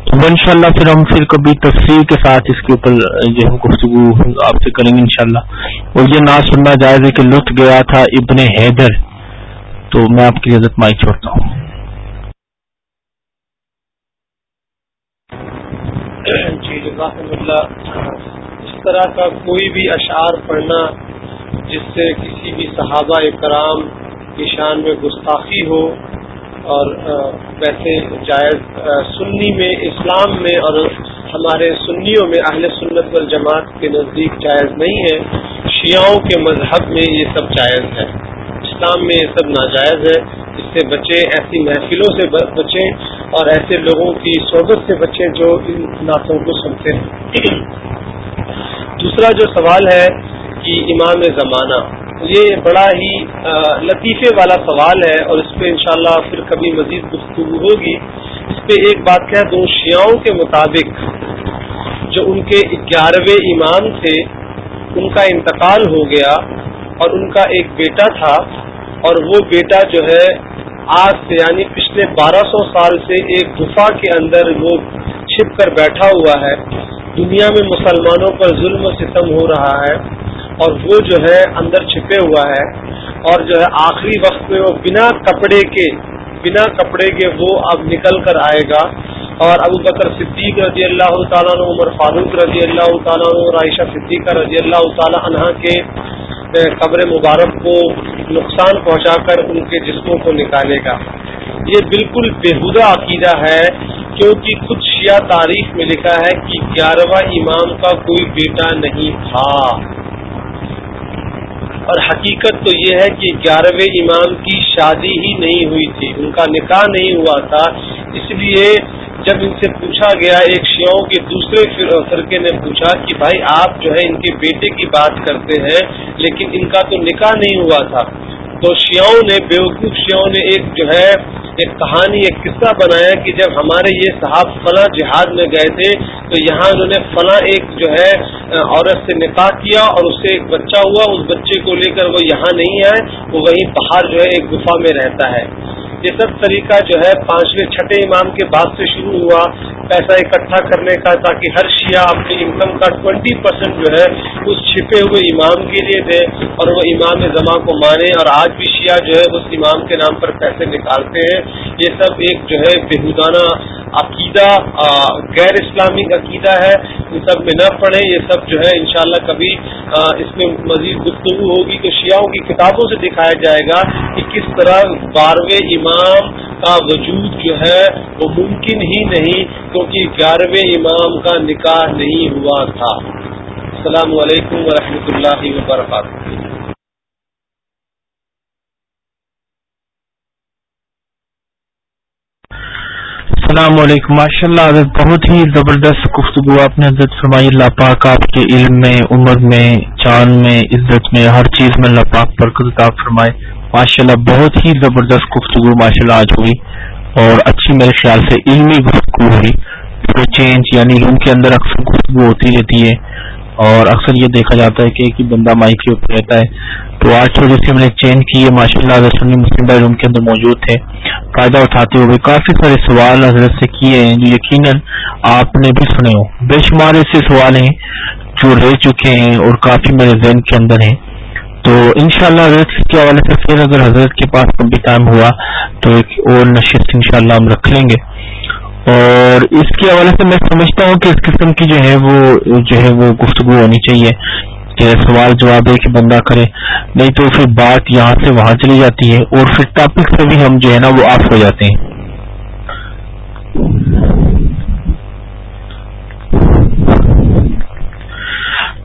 تو ان شاء اللہ پھر ہم پھر کبھی تفصیل کے ساتھ اس کے اوپر جو ہے گفتگو آپ سے کریں گے انشاءاللہ۔ اور یہ نہ سننا جائز ہے کہ لٹ گیا تھا ابن حیدر۔ تو میں آپ کی عزت مائک چھوڑتا ہوں۔ جی، اللہ. اس طرح کا کوئی بھی اشعار پڑھنا جس سے کسی بھی صحابہ کرام کی شان میں گستاخی ہو اور ویسے جائز سنی میں، اسلام میں اور ہمارے سنیوں میں، اہل سنت والجماعت کے نزدیک جائز نہیں ہے۔ شیعوں کے مذہب میں یہ سب جائز ہے۔ اسلام میں یہ سب ناجائز ہے۔ اس سے بچیں ایسی محفلوں سے بچیں اور ایسے لوگوں کی صحبت سے بچیں جو ان نعتوں کو سنتے ہیں۔ دوسرا جو سوال ہے کہ امام زمانہ، یہ بڑا ہی لطیفے والا سوال ہے اور اس پہ انشاءاللہ پھر کبھی مزید گفتگو ہوگی۔ اس پہ ایک بات کہہ دوں شیاؤں کے مطابق جو ان کے گیارہویں امام تھے، ان کا انتقال ہو گیا اور ان کا ایک بیٹا تھا اور وہ بیٹا جو ہے آج سے یعنی پچھلے بارہ سو سال سے ایک گفا کے اندر وہ چھپ کر بیٹھا ہوا ہے۔ دنیا میں مسلمانوں پر ظلم و ستم ہو رہا ہے اور وہ جو ہے اندر چھپے ہوا ہے۔ اور جو ہے آخری وقت میں وہ بنا کپڑے کے، بنا کپڑے کے وہ اب نکل کر آئے گا۔ اور ابو بکر صدیق رضی اللہ تعالیٰ عنہ، عمر فاروق رضی اللہ تعالیٰ عنہ، عائشہ صدیقہ رضی اللہ تعالیٰ عنہ کے قبر مبارک کو نقصان پہنچا کر ان کے جسموں کو نکالے گا۔ یہ بالکل بےحدہ عقیدہ ہے، کیونکہ خود شیعہ تاریخ میں لکھا ہے کہ گیارہواں امام کا کوئی بیٹا نہیں تھا۔ اور حقیقت تو یہ ہے کہ گیارہویں امام کی شادی ہی نہیں ہوئی تھی، ان کا نکاح نہیں ہوا تھا، اس لیے جب ان سے پوچھا گیا، ایک شیعوں کے دوسرے فرقے نے پوچھا کہ بھائی آپ جو ہے ان کے بیٹے کی بات کرتے ہیں، لیکن ان کا تو نکاح نہیں ہوا تھا۔ تو شیعوں نے، بیوقوف شیعوں نے ایک جو ہے، ایک کہانی، ایک قصہ بنایا کہ جب ہمارے یہ صاحب فلاں جہاد میں گئے تھے، تو یہاں انہوں نے فلاں ایک جو ہے، عورت سے نکاح کیا اور اس سے ایک بچہ ہوا۔ اس بچے کو لے کر وہ یہاں نہیں آئے، وہ وہیں باہر جو ہے، ایک گفا میں رہتا ہے۔ یہ سب طریقہ جو ہے پانچویں چھٹے امام کے بعد سے شروع ہوا۔ پیسہ اکٹھا کرنے کا تاکہ ہر شیعہ اپنی انکم کا ٹوینٹی پرسینٹ جو ہے اس چھپے ہوئے امام کے لیے دے اور وہ امام زماں کو مانے اور آج بھی شیعہ جو ہے اس امام کے نام پر پیسے نکالتے ہیں۔ یہ سب ایک جو ہے بےحدانہ عقیدہ غیر اسلامک عقیدہ ہے۔ ان سب میں نہ پڑھیں، یہ سب جو ہے انشاءاللہ کبھی اس میں مزید گفتگو ہوگی تو شیعوں کی کتابوں سے دکھایا جائے گا کہ کس طرح بارہویں امام امام کا وجود جو ہے وہ ممکن ہی نہیں کیونکہ گیارہویں امام کا نکاح نہیں ہوا تھا۔ السلام علیکم ورحمۃ اللہ وبرکاتہ۔ السلام علیکم۔ ماشاء اللہ حضرت بہت ہی زبردست گفتگو آپ نے حضرت فرمائی۔ اللہ پاک آپ کے علم میں، عمر میں چاند میں، عزت میں، ہر چیز میں اللہ پاک پر کتاب فرمائے۔ ماشاء اللہ بہت ہی زبردست گفتگو ماشاء اللہ آج ہوئی اور اچھی میرے خیال سے علمی گفتگو ہوئی۔ چینج یعنی روم کے اندر اکثر گفتگو ہوتی رہتی ہے۔ اور اکثر یہ دیکھا جاتا ہے کہ ایک ہی بندہ مائک کے اوپر رہتا ہے۔ تو آج کی وجہ سے ہم نے چینج کی ہے ماشاء اللہ سنی مسلم بھائی روم کے اندر موجود تھے۔ فائدہ اٹھاتے ہوئے کافی سارے سوال حضرت سے کیے ہیں جو یقیناً آپ نے بھی سنے ہو بے شمار ایسے سوال ہیں جو رہ چکے ہیں اور کافی میرے ذہن کے اندر ہیں۔ تو انشاءاللہ حضرت کے حوالے سے پھر اگر حضرت کے پاس کبھی ٹائم ہوا تو ایک اور نشست انشاءاللہ ہم رکھ لیں گے۔ اور اس کے حوالے سے میں سمجھتا ہوں کہ اس قسم کی جو ہے وہ جو ہے وہ گفتگو ہونی چاہیے کہ سوال جواب ہے کہ بندہ کرے، نہیں تو پھر بات یہاں سے وہاں چلی جاتی ہے اور پھر ٹاپک سے بھی ہم جو ہے نا وہ آف ہو جاتے ہیں۔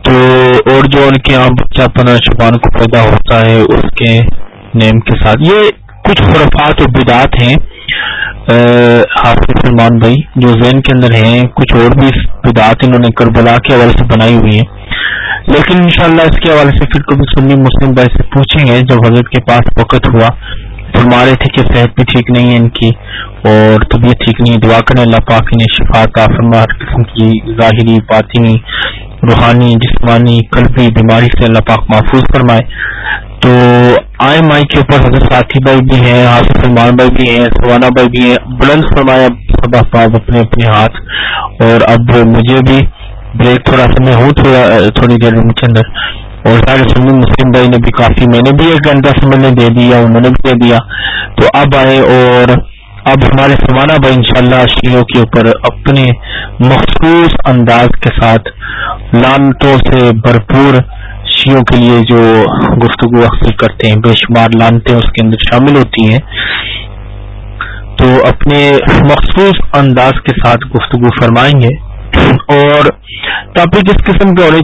تو اور جو ان کے یہاں بچہ پنا شبان کو پیدا ہوتا ہے، اس کے نیم کے ساتھ، یہ کچھ خرفات و بدعات ہیں حافظ سلمان بھائی، جو ذہن کے اندر ہیں، کچھ اور بھی بدعات انہوں نے کربلا کے حوالے سے بنائی ہوئی ہیں۔ لیکن انشاءاللہ اس کے حوالے سے پھر کبھی سنی مسلم بھائی سے پوچھیں گے، جب حضرت کے پاس وقت ہوا، فرما رہے تھے کہ صحت بھی ٹھیک نہیں ہے ان کی، اور طبیعت ٹھیک نہیں ہے، دعا کریں اللہ پاک نے شفات فرما، ہر قسم کی ظاہری، باطنی، روحانی، جسمانی، قلبی بیماری سے اللہ پاک محفوظ فرمائے۔ تو آئے مائی کے اوپر حضرت ساتھی بھائی بھی ہیں، حافظ سلمان بھائی بھی ہیں، سوانا بھائی بھی ہیں، بلند فرمایا، سب احباب اپنے اپنے ہاتھ۔ اور اب مجھے بھی بریک تھوڑا سا میں ہوں تھوڑا، تھوڑی دیر کے اندر اور سارے سنی مسلم بھائی نے بھی کافی، میں نے بھی ایک گھنٹہ سمجھ نے دے دیا، انہوں نے بھی دے دیا۔ تو اب آئے اور اب ہمارے سمانا بھائی انشاءاللہ شاء کے اوپر اپنے مخصوص انداز کے ساتھ لانتوں سے بھرپور شیوں کے لیے جو گفتگو اکثر کرتے ہیں، بے شمار لانتے اس کے اندر شامل ہوتی ہیں۔ تو اپنے مخصوص انداز کے ساتھ گفتگو فرمائیں گے۔ اور ٹاپک اس قسم کے ہونے